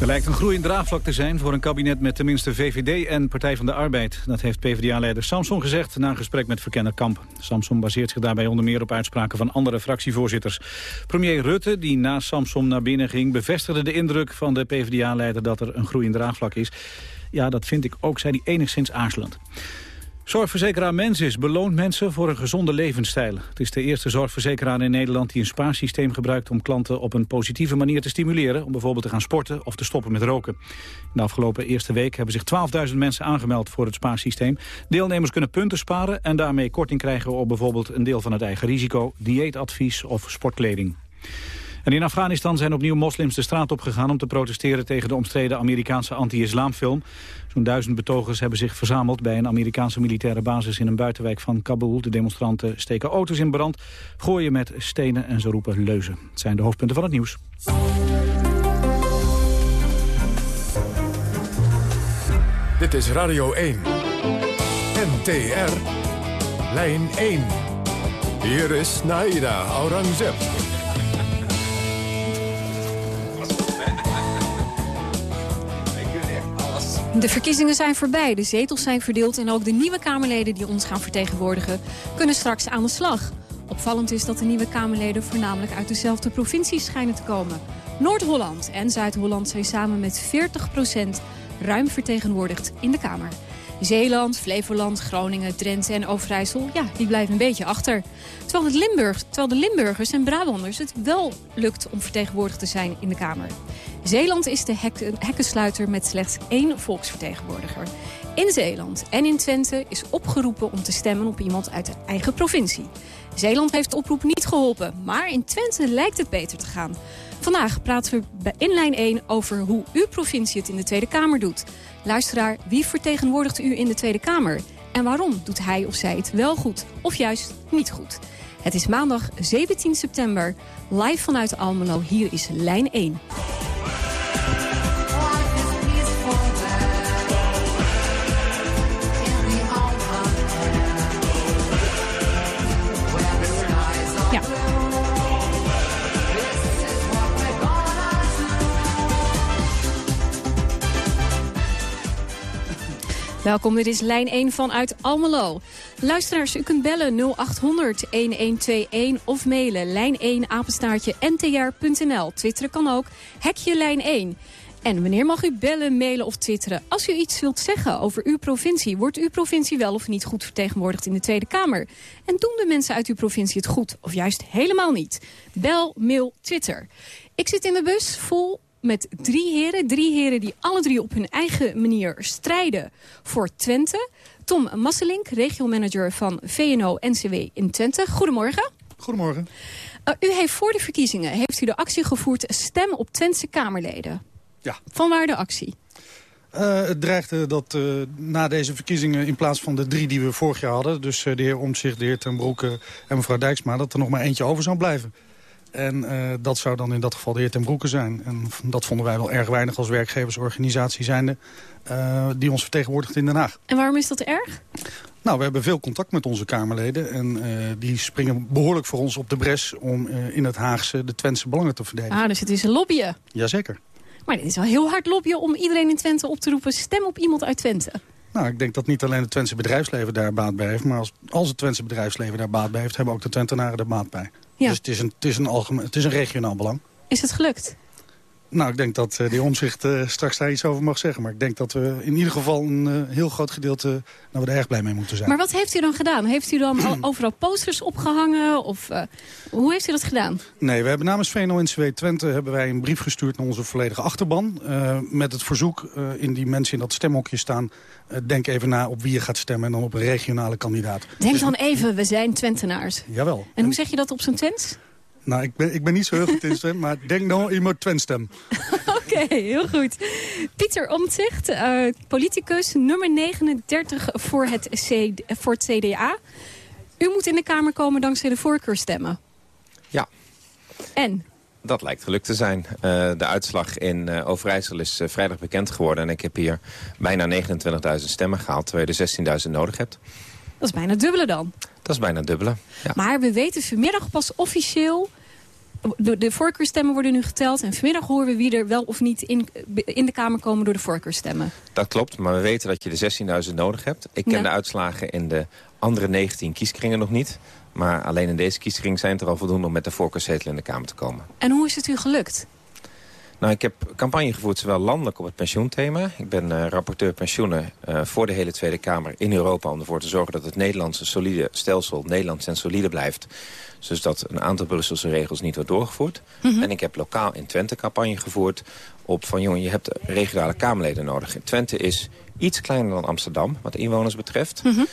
Speaker 26: Er lijkt een groeiend draagvlak te zijn voor een kabinet met tenminste VVD en Partij van de Arbeid. Dat heeft PvdA-leider Samson gezegd na een gesprek met verkenner Kamp. Samson baseert zich daarbij onder meer op uitspraken van andere fractievoorzitters. Premier Rutte, die na Samson naar binnen ging, bevestigde de indruk van de PvdA-leider dat er een groeiend draagvlak is. Ja, dat vind ik ook, zei hij enigszins aarzelend. Zorgverzekeraar Mensis beloont mensen voor een gezonde levensstijl. Het is de eerste zorgverzekeraar in Nederland die een spaarsysteem gebruikt... om klanten op een positieve manier te stimuleren... om bijvoorbeeld te gaan sporten of te stoppen met roken. In de afgelopen eerste week hebben zich 12.000 mensen aangemeld voor het spaarsysteem. Deelnemers kunnen punten sparen en daarmee korting krijgen... op bijvoorbeeld een deel van het eigen risico, dieetadvies of sportkleding. En in Afghanistan zijn opnieuw moslims de straat opgegaan om te protesteren tegen de omstreden Amerikaanse anti-islamfilm. Zo'n duizend betogers hebben zich verzameld bij een Amerikaanse militaire basis in een buitenwijk van Kabul. De demonstranten steken auto's in brand, gooien met stenen en ze roepen leuzen. Het zijn de hoofdpunten van het nieuws.
Speaker 1: Dit is Radio 1. NTR. Lijn 1. Hier is Naida Aurangzeb.
Speaker 25: De verkiezingen zijn voorbij, de zetels zijn verdeeld... en ook de nieuwe Kamerleden die ons gaan vertegenwoordigen... kunnen straks aan de slag. Opvallend is dat de nieuwe Kamerleden voornamelijk uit dezelfde provincies schijnen te komen. Noord-Holland en Zuid-Holland zijn samen met 40% ruim vertegenwoordigd in de Kamer. Zeeland, Flevoland, Groningen, Drenthe en Overijssel, ja, die blijven een beetje achter. Terwijl, het Limburg, terwijl de Limburgers en Brabanders het wel lukt om vertegenwoordigd te zijn in de Kamer. Zeeland is de hek hekkensluiter met slechts één volksvertegenwoordiger. In Zeeland en in Twente is opgeroepen om te stemmen op iemand uit de eigen provincie. Zeeland heeft de oproep niet geholpen, maar in Twente lijkt het beter te gaan. Vandaag praten we bij Inlijn 1 over hoe uw provincie het in de Tweede Kamer doet. Luisteraar, wie vertegenwoordigt u in de Tweede Kamer? En waarom doet hij of zij het wel goed of juist niet goed? Het is maandag 17 september, live vanuit Almelo. Hier is Lijn 1. Welkom, dit is lijn 1 vanuit Almelo. Luisteraars, u kunt bellen 0800-1121 of mailen lijn1 apenstaartje ntr.nl. Twitteren kan ook, hekje lijn 1. En wanneer mag u bellen, mailen of twitteren? Als u iets wilt zeggen over uw provincie... wordt uw provincie wel of niet goed vertegenwoordigd in de Tweede Kamer? En doen de mensen uit uw provincie het goed? Of juist helemaal niet? Bel, mail, twitter. Ik zit in de bus vol met drie heren. Drie heren die alle drie op hun eigen manier strijden voor Twente. Tom Masselink, regiomanager van VNO-NCW in Twente. Goedemorgen.
Speaker 27: Goedemorgen.
Speaker 25: Uh, u heeft voor de verkiezingen heeft u de actie gevoerd stem op Twentse Kamerleden.
Speaker 27: Ja.
Speaker 25: Van waar de actie?
Speaker 27: Uh, het dreigde dat uh, na deze verkiezingen in plaats van de drie die we vorig jaar hadden... dus de heer Omtzigt, de heer Ten Broeke en mevrouw Dijksma... dat er nog maar eentje over zou blijven. En uh, dat zou dan in dat geval de heer Ten Broeke zijn. En dat vonden wij wel erg weinig als werkgeversorganisatie zijnde... Uh, die ons vertegenwoordigt in Den Haag.
Speaker 25: En waarom is dat erg?
Speaker 27: Nou, we hebben veel contact met onze Kamerleden. En uh, die springen behoorlijk voor ons op de bres... om in het Haagse de Twentse belangen te verdedigen.
Speaker 25: Ah, dus het is een lobbyen.
Speaker 27: Jazeker.
Speaker 25: Maar dit is wel heel hard lobbyen om iedereen in Twente op te roepen... stem op iemand uit Twente.
Speaker 27: Nou, ik denk dat niet alleen het Twentse bedrijfsleven daar baat bij heeft... maar als, als het Twentse bedrijfsleven daar baat bij heeft... hebben ook de Twentenaren er baat bij. Ja. Dus het is, een, het, is een algemeen, het is een regionaal belang.
Speaker 25: Is het gelukt?
Speaker 27: Nou, ik denk dat uh, de heer Omzicht uh, straks daar iets over mag zeggen. Maar ik denk dat we in ieder geval een uh, heel groot gedeelte... nou, we er erg blij mee moeten zijn.
Speaker 25: Maar wat heeft u dan gedaan? Heeft u dan al overal posters opgehangen? Of hoe heeft u dat gedaan?
Speaker 27: Nee, we hebben namens VNO-NCW Twente hebben wij een brief gestuurd naar onze volledige achterban. met het verzoek in die mensen in dat stemhokje staan... denk even na op wie je gaat stemmen en dan op een regionale kandidaat.
Speaker 25: Denk dus, dan even, we zijn Twentenaars.
Speaker 27: Jawel.
Speaker 25: En, en hoe zeg je dat op zijn Twents?
Speaker 27: Nou, ik ben, ik ben niet zo heel goed in stem, maar denk nou iemand Twentstem.
Speaker 25: Oké, Oké, heel goed. Pieter Omtzigt, uh, politicus, nummer 39 voor het, C, voor het CDA. U moet in de Kamer komen dankzij de voorkeurstemmen.
Speaker 28: Ja.
Speaker 25: En?
Speaker 28: Dat lijkt gelukt te zijn. Uh, de uitslag in uh, Overijssel is uh, vrijdag bekend geworden. En ik heb hier bijna 29.000 stemmen gehaald, terwijl je er 16.000 nodig hebt.
Speaker 25: Dat is bijna dubbele dan.
Speaker 28: Dat is bijna dubbele, ja.
Speaker 25: Maar we weten vanmiddag pas officieel... De, de voorkeurstemmen worden nu geteld. En vanmiddag horen we wie er wel of niet in, in de Kamer komen door de voorkeurstemmen.
Speaker 28: Dat klopt, maar we weten dat je de 16.000 nodig hebt. Ik ken ja. de uitslagen in de andere 19 kieskringen nog niet. Maar alleen in deze kieskring zijn het er al voldoende om met de voorkeurszetel in de Kamer te komen.
Speaker 25: En hoe is het u gelukt?
Speaker 28: Nou, ik heb campagne gevoerd zowel landelijk op het pensioenthema. Ik ben uh, rapporteur pensioenen uh, voor de hele Tweede Kamer in Europa... om ervoor te zorgen dat het Nederlandse solide stelsel Nederlands en solide blijft. Dus dat een aantal Brusselse regels niet wordt doorgevoerd. Mm -hmm. En ik heb lokaal in Twente campagne gevoerd op van... jongen, je hebt regionale Kamerleden nodig. Twente is iets kleiner dan Amsterdam, wat inwoners betreft. Mm -hmm.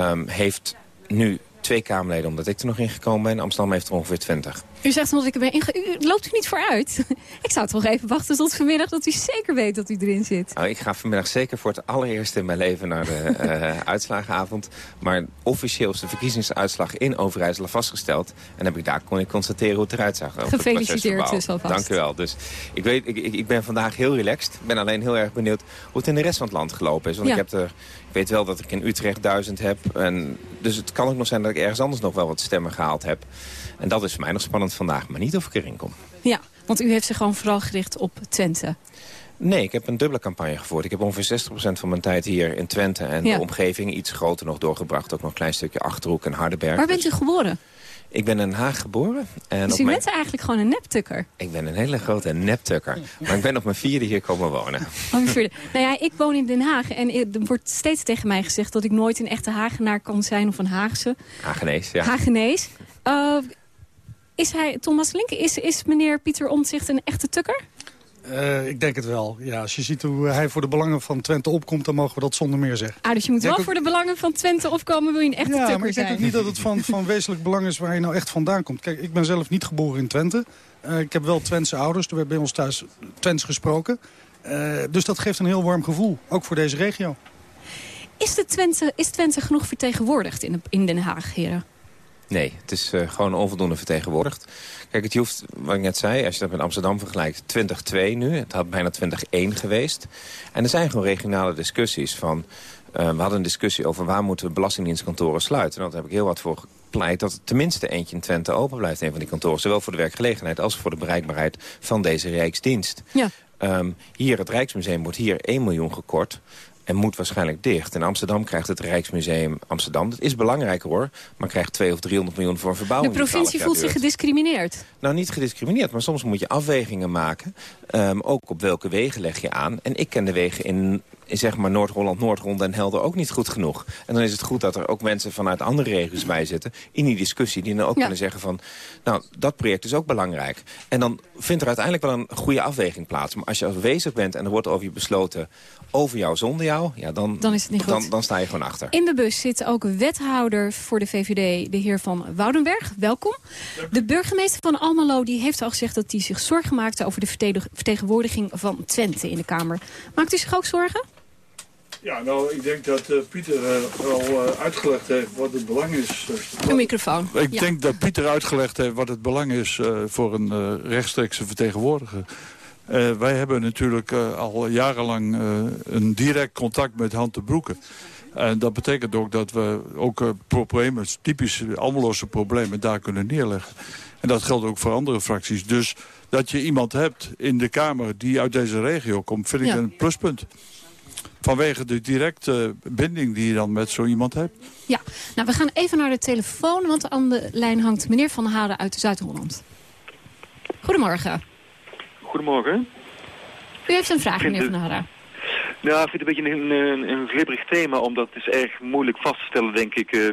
Speaker 28: um, heeft nu twee Kamerleden, omdat ik er nog in gekomen ben. Amsterdam heeft er ongeveer 20.
Speaker 25: U zegt omdat ik er ben inge... U loopt u niet vooruit? ik zou toch even wachten tot vanmiddag dat u zeker weet dat u erin zit.
Speaker 28: Nou, ik ga vanmiddag zeker voor het allereerst in mijn leven naar de uh, uitslagenavond. Maar officieel is de verkiezingsuitslag in Overijssel vastgesteld. En heb ik daar kon ik constateren hoe het eruit zag.
Speaker 25: Gefeliciteerd dus alvast.
Speaker 28: Dank u wel. Dus ik, weet, ik, ik ben vandaag heel relaxed. Ik ben alleen heel erg benieuwd hoe het in de rest van het land gelopen is. Want ja. ik heb er... Ik weet wel dat ik in Utrecht duizend heb. En dus het kan ook nog zijn dat ik ergens anders nog wel wat stemmen gehaald heb. En dat is voor mij nog spannend vandaag, maar niet of ik erin kom.
Speaker 25: Ja, want u heeft zich gewoon vooral gericht op Twente.
Speaker 28: Nee, ik heb een dubbele campagne gevoerd. Ik heb ongeveer 60% van mijn tijd hier in Twente en ja. de omgeving iets groter nog doorgebracht. Ook nog een klein stukje Achterhoek en Hardenberg.
Speaker 25: Waar bent u geboren?
Speaker 28: Ik ben in Haag geboren. En
Speaker 25: dus u mijn... bent eigenlijk gewoon een neptukker?
Speaker 28: Ik ben een hele grote neptukker. Maar ik ben op mijn vierde hier komen wonen.
Speaker 25: Oh, vierde. Nou ja, ik woon in Den Haag. En er wordt steeds tegen mij gezegd dat ik nooit een echte Hagenaar kan zijn. Of een Haagse.
Speaker 28: Hagenees, ja.
Speaker 25: Hagenees. Uh, is hij, Thomas Link, is, is meneer Pieter Omtzigt een echte tukker?
Speaker 27: Uh, ik denk het wel. Ja, als je ziet hoe hij voor de belangen van Twente opkomt... dan mogen we dat zonder meer zeggen.
Speaker 25: Ah, dus je moet wel ook... voor de belangen van Twente opkomen... wil je een echte
Speaker 27: ja,
Speaker 25: tukker
Speaker 27: maar ik denk ook niet dat het van, van wezenlijk belang is... waar je nou echt vandaan komt. Kijk, ik ben zelf niet geboren in Twente. Uh, ik heb wel Twentse ouders. Er werd bij ons thuis Twents gesproken. Uh, dus dat geeft een heel warm gevoel. Ook voor deze regio.
Speaker 25: Is, de Twente, is Twente genoeg vertegenwoordigd in, de, in Den Haag, heren?
Speaker 28: Nee, het is uh, gewoon onvoldoende vertegenwoordigd. Kijk, het hoeft, wat ik net zei, als je dat met Amsterdam vergelijkt, 2002 nu. Het had bijna 2001 geweest. En er zijn gewoon regionale discussies van... Uh, we hadden een discussie over waar moeten we belastingdienstkantoren sluiten. En daar heb ik heel wat voor gepleit dat er tenminste eentje in Twente open blijft. Een van die kantoren, zowel voor de werkgelegenheid als voor de bereikbaarheid van deze Rijksdienst.
Speaker 25: Ja.
Speaker 28: Um, hier, het Rijksmuseum wordt hier 1 miljoen gekort en moet waarschijnlijk dicht. In Amsterdam krijgt het Rijksmuseum Amsterdam. Dat is belangrijker hoor, maar krijgt 200 of 300 miljoen voor een verbouwing.
Speaker 25: De provincie voelt zich gediscrimineerd.
Speaker 28: Nou, niet gediscrimineerd, maar soms moet je afwegingen maken. Um, ook op welke wegen leg je aan. En ik ken de wegen in, in zeg maar Noord-Holland, Noord-Ronde en Helder ook niet goed genoeg. En dan is het goed dat er ook mensen vanuit andere regio's bij zitten... in die discussie, die dan ook ja. kunnen zeggen van... nou, dat project is ook belangrijk. En dan vindt er uiteindelijk wel een goede afweging plaats. Maar als je afwezig bent en er wordt over je besloten... over jou, zonder jou, ja, dan,
Speaker 25: dan, is het niet goed.
Speaker 28: Dan, dan sta je gewoon achter.
Speaker 25: In de bus zit ook wethouder voor de VVD, de heer Van Woudenberg. Welkom. De burgemeester van Almelo die heeft al gezegd dat hij zich zorgen maakte... over de vertegenwoordiging van Twente in de Kamer. Maakt u zich ook zorgen?
Speaker 29: Ja, nou, ik denk dat uh, Pieter uh, al uh, uitgelegd heeft wat het belang is.
Speaker 25: Een microfoon.
Speaker 29: Ik
Speaker 25: ja.
Speaker 29: denk dat Pieter uitgelegd heeft wat het belang is voor een rechtstreekse vertegenwoordiger. Wij hebben natuurlijk al jarenlang een direct contact met Han de Broeke. En dat betekent ook dat we ook problemen, typische Almeloze problemen, daar kunnen neerleggen. En dat geldt ook voor andere fracties. Dus dat je iemand hebt in de Kamer die uit deze regio komt, vind ik ja. een pluspunt. Vanwege de directe binding die je dan met zo iemand hebt.
Speaker 25: Ja, nou we gaan even naar de telefoon, want aan de lijn hangt meneer Van Haren uit Zuid-Holland. Goedemorgen.
Speaker 30: Goedemorgen.
Speaker 25: U heeft een vraag, meneer Van Haren.
Speaker 30: Nou, ik vind het een beetje een, een, een glibberig thema, omdat het is erg moeilijk vast te stellen, denk ik, uh,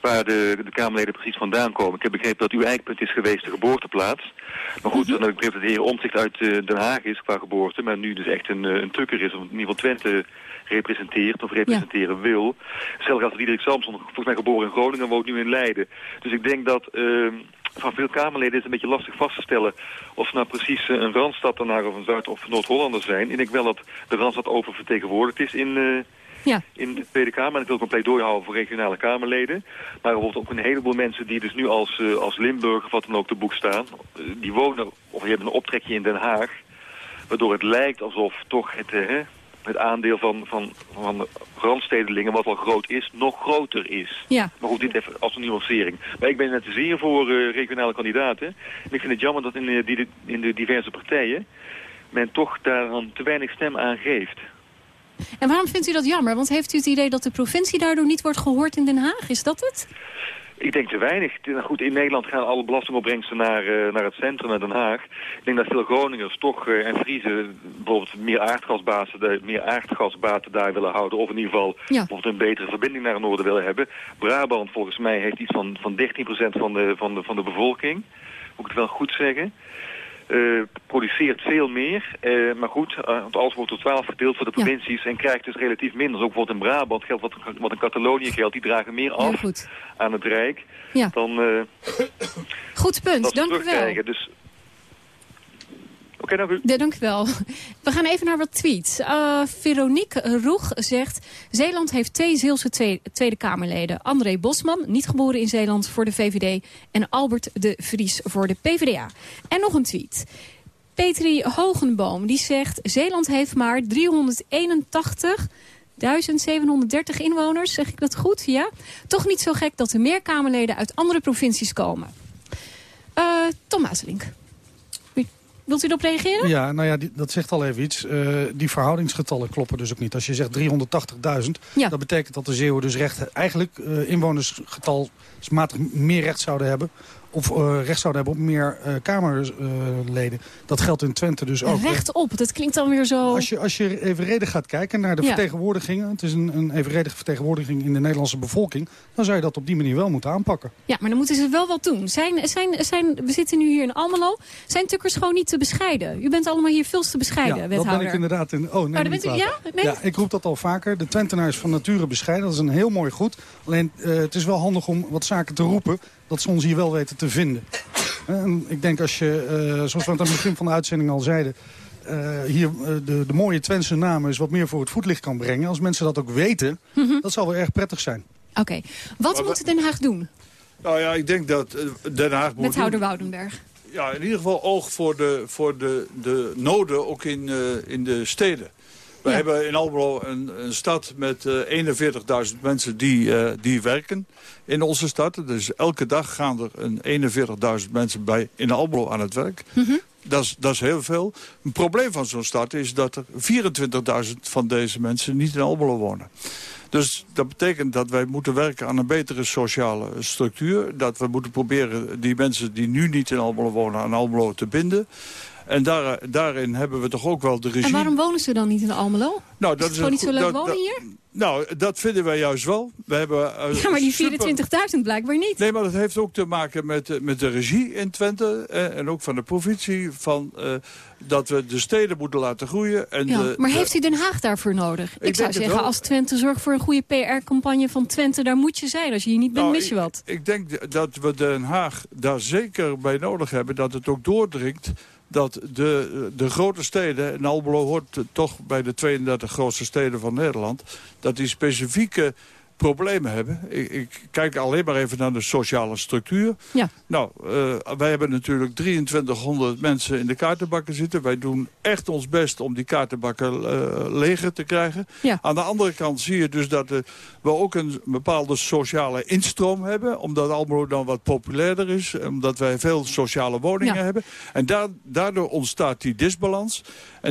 Speaker 30: waar de, de Kamerleden precies vandaan komen. Ik heb begrepen dat uw eikpunt is geweest de geboorteplaats. Maar goed, dan heb ik begrepen dat de heer Omtzigt uit uh, Den Haag is qua geboorte, maar nu dus echt een, uh, een tukker is, of in ieder geval Twente representeert of representeren ja. wil. Zelf gaat Diederik Samson, volgens mij geboren in Groningen, woont nu in Leiden. Dus ik denk dat... Uh, van veel Kamerleden is het een beetje lastig vast te stellen of ze nou precies eh, een Randstadtenaar of een Zuid- of Noord-Hollander zijn. Ik denk wel dat de Randstad oververtegenwoordigd is in, uh,
Speaker 25: ja.
Speaker 30: in de Tweede Kamer. En ik wil ook een pleidooi houden voor regionale Kamerleden. Maar bijvoorbeeld ook een heleboel mensen die dus nu als, uh, als Limburg of wat dan ook te boek staan. die wonen of die hebben een optrekje in Den Haag. Waardoor het lijkt alsof toch het, het aandeel van, van, van randstedelingen, wat al groot is, nog groter is.
Speaker 25: Ja.
Speaker 30: Maar goed, dit even als een nuancering. Maar ik ben net zeer voor uh, regionale kandidaten. En ik vind het jammer dat in, uh, die, in de diverse partijen men toch daar dan te weinig stem aan geeft.
Speaker 25: En waarom vindt u dat jammer? Want heeft u het idee dat de provincie daardoor niet wordt gehoord in Den Haag? Is dat het?
Speaker 30: Ik denk te weinig. Goed, in Nederland gaan alle belastingopbrengsten naar, uh, naar het centrum, naar Den Haag. Ik denk dat veel Groningers toch, uh, en Friesen bijvoorbeeld meer aardgasbaten, meer aardgasbaten daar willen houden. Of in ieder geval
Speaker 25: ja.
Speaker 30: bijvoorbeeld een betere verbinding naar het noorden willen hebben. Brabant volgens mij heeft iets van, van 13% van de, van, de, van de bevolking. Moet ik het wel goed zeggen. Uh, produceert veel meer. Uh, maar goed, uh, want alles wordt tot 12 verdeeld voor de provincies ja. en krijgt dus relatief minder. Dus ook bijvoorbeeld in Brabant geldt wat, wat in Catalonië geldt. Die dragen meer af aan het Rijk
Speaker 25: ja.
Speaker 30: dan
Speaker 25: Goed punt, dank u wel.
Speaker 30: Dus Oké, dank u.
Speaker 25: Dank wel. We gaan even naar wat tweets. Uh, Veronique Roeg zegt... Zeeland heeft twee Zeelse tweede, Kamerleden. André Bosman, niet geboren in Zeeland, voor de VVD. En Albert de Vries voor de PvdA. En nog een tweet. Petri Hogenboom, die zegt... Zeeland heeft maar 381... 1730 inwoners, zeg ik dat goed? Ja? Toch niet zo gek dat er meer Kamerleden uit andere provincies komen. Uh, Tom Maaselink. Wilt u erop reageren?
Speaker 27: Ja, nou ja, die, dat zegt al even iets. Uh, die verhoudingsgetallen kloppen dus ook niet. Als je zegt 380.000,
Speaker 25: ja.
Speaker 27: dat betekent dat de Zeeuwen dus recht, eigenlijk uh, inwonersgetalsmatig meer recht zouden hebben. Of uh, recht zouden hebben op meer Kamerleden. dat geldt in Twente dus ook.
Speaker 25: Recht op, dat klinkt dan weer zo...
Speaker 27: Als je, als je evenredig gaat kijken naar de
Speaker 25: Ja.
Speaker 27: vertegenwoordigingen... het is een, een evenredige vertegenwoordiging in de Nederlandse bevolking... dan zou je dat op die manier wel moeten aanpakken.
Speaker 25: Ja, maar dan moeten ze wel wat doen. Zijn, zijn, zijn, we zitten nu hier in Almelo. Zijn tukkers gewoon niet te bescheiden? U bent allemaal hier veel te bescheiden,
Speaker 27: ja, dat
Speaker 25: wethouder.
Speaker 27: ben ik inderdaad. In, oh, nee,
Speaker 25: bent u-
Speaker 27: waar.
Speaker 25: ja? Nee?
Speaker 27: ja, ik roep dat al vaker. De Twentenaar is van nature bescheiden. Dat is een heel mooi goed. Alleen eh, het is wel handig om wat zaken te roepen... dat ze ons hier wel weten te vinden. En ik denk als je, eh, zoals we aan het begin van de uitzending al zeiden... eh, hier eh, de, de mooie Twentse namen eens wat meer voor het voetlicht kan brengen. Als mensen dat ook weten,
Speaker 25: Mhm.
Speaker 27: dat zal wel erg prettig zijn.
Speaker 25: Oké. Wat moet Den Haag doen?
Speaker 29: Nou ja, ik denk dat Den Haag moet
Speaker 25: Wethouder
Speaker 29: doen-
Speaker 25: Woudenberg.
Speaker 29: ja, in ieder geval oog voor de, voor de, de noden ook in, eh, in de steden. We hebben in Almelo een, een stad met eh 41.000 mensen die, eh, die werken in onze stad. Dus elke dag gaan er een 41.000 mensen bij in Almelo aan het werk.
Speaker 25: Mhm.
Speaker 29: Dat is, dat is heel veel. Een probleem van zo'n stad is dat er 24.000 van deze mensen niet in Almelo wonen. Dus dat betekent dat wij moeten werken aan een betere sociale structuur. Dat we moeten proberen die mensen die nu niet in Almelo wonen aan Almelo te binden. En daar, daarin hebben we toch ook wel de regie...
Speaker 25: En waarom wonen ze dan niet in Almelo?
Speaker 29: Nou,
Speaker 25: is het gewoon niet zo leuk
Speaker 29: dat-
Speaker 25: wonen
Speaker 29: dat-
Speaker 25: hier?
Speaker 29: Nou, dat vinden wij juist wel. We hebben, eh,
Speaker 25: Ja, maar die
Speaker 29: super-
Speaker 25: 24.000 blijkbaar niet.
Speaker 29: Nee, maar dat heeft ook te maken met, eh, met de regie in Twente eh, en ook van de provincie. Van, eh, dat we de steden moeten laten groeien. En
Speaker 25: Ja,
Speaker 29: de-
Speaker 25: maar
Speaker 29: de-
Speaker 25: heeft u Den Haag daarvoor nodig? Ik, zou zeggen, als Twente zorgt voor een goede PR-campagne van Twente... daar moet je zijn. Als je hier niet bent,
Speaker 29: Nou,
Speaker 25: mis je wat.
Speaker 29: Ik denk dat we Den Haag daar zeker bij nodig hebben. Dat het ook doordringt dat de, de grote steden... en Almelo hoort toch bij de 32 grootste steden van Nederland... dat die specifieke problemen hebben. Ik, ik kijk alleen maar even naar de sociale structuur.
Speaker 25: Ja.
Speaker 29: Nou, eh, wij hebben natuurlijk 2300 mensen in de kaartenbakken zitten. Wij doen echt ons best om die kaartenbakken eh, leger te krijgen.
Speaker 25: Ja.
Speaker 29: Aan de andere kant zie je dus dat eh, we ook een bepaalde sociale instroom hebben. Omdat Almelo dan wat populairder is. Omdat wij veel sociale woningen
Speaker 25: Ja.
Speaker 29: hebben. En daar, daardoor ontstaat die disbalans.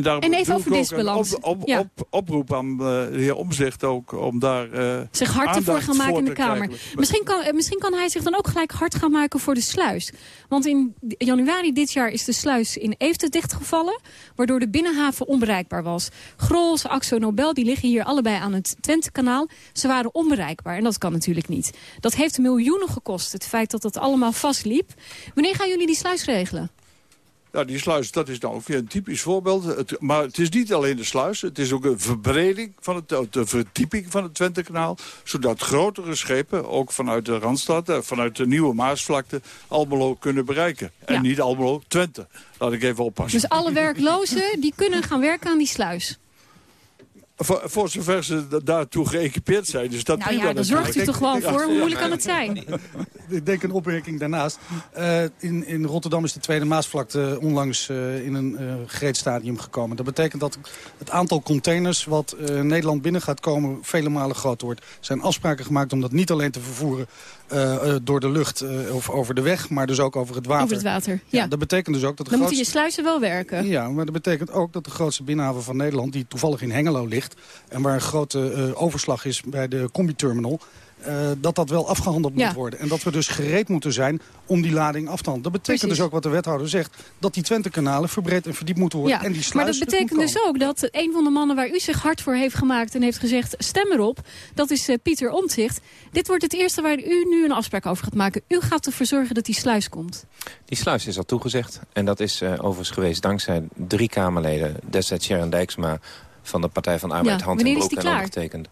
Speaker 29: En,
Speaker 25: even over disbalans.
Speaker 29: Op, op,
Speaker 25: Ja.
Speaker 29: op- oproep aan eh, de heer Omzicht ook om daar eh,
Speaker 25: zich hard ervoor
Speaker 29: aandacht
Speaker 25: gaan maken
Speaker 29: voor
Speaker 25: in de Kamer.
Speaker 29: krijgen.
Speaker 25: Misschien kan, eh, misschien kan hij zich dan ook gelijk hard gaan maken voor de sluis. Want in januari dit jaar is de sluis in Eefde dichtgevallen... waardoor de binnenhaven onbereikbaar was. Grols, Axo Nobel, die liggen hier allebei aan het Twentekanaal. Ze waren onbereikbaar en dat kan natuurlijk niet. Dat heeft miljoenen gekost, het feit dat dat allemaal vastliep. Wanneer gaan jullie die sluis regelen?
Speaker 29: Nou, die sluis, dat is nou weer een typisch voorbeeld. Het, maar het is niet alleen de sluis, het is ook een verbreding van het, de verdieping van het Twentekanaal. Zodat grotere schepen, ook vanuit de Randstad, eh, vanuit de nieuwe Maasvlakte, Almelo kunnen bereiken. En niet Almelo, Twente. Laat ik even oppassen.
Speaker 25: Dus alle werklozen die kunnen gaan werken aan die sluis?
Speaker 29: Voor, voor zover ze daartoe geëquipeerd zijn. Dus dat
Speaker 25: nou ja, daar zorgt u toch gewoon voor. Hoe moeilijk kan het zijn?
Speaker 27: Ik denk een opmerking daarnaast. Uh, in, in Rotterdam is de Tweede Maasvlakte onlangs uh, in een uh, gereed stadium gekomen. Dat betekent dat het aantal containers wat Nederland binnen gaat komen vele malen groter wordt. Er zijn afspraken gemaakt om dat niet alleen te vervoeren door de lucht of over de weg, maar dus ook over het water.
Speaker 25: Over het water, ja.
Speaker 27: dat betekent dus ook dat de
Speaker 25: Dan
Speaker 27: grootste...
Speaker 25: moeten je sluizen wel werken.
Speaker 27: Ja, maar dat betekent ook dat de grootste binnenhaven van Nederland, die toevallig in Hengelo ligt, en waar een grote overslag is bij de combi-terminal... Uh, dat dat wel afgehandeld
Speaker 25: Ja.
Speaker 27: moet worden. En dat we dus gereed moeten zijn om die lading af te handelen. Dat betekent
Speaker 25: Precies.
Speaker 27: dus ook wat de wethouder zegt... dat die Twente-kanalen verbreed en verdiept moeten worden.
Speaker 25: Ja,
Speaker 27: en die
Speaker 25: maar dat betekent dus ook dat een van de mannen waar u zich hard voor heeft gemaakt... en heeft gezegd, stem erop, dat is eh, Pieter Omtzigt. Dit wordt het eerste waar u nu een afspraak over gaat maken. U gaat ervoor zorgen dat die sluis komt.
Speaker 28: Die sluis is al toegezegd. En dat is eh, overigens geweest dankzij drie Kamerleden. Destijds Sharon Dijksma van de Partij van de Arbeid,
Speaker 25: Ja,
Speaker 28: Hand en Broek en ondergetekend.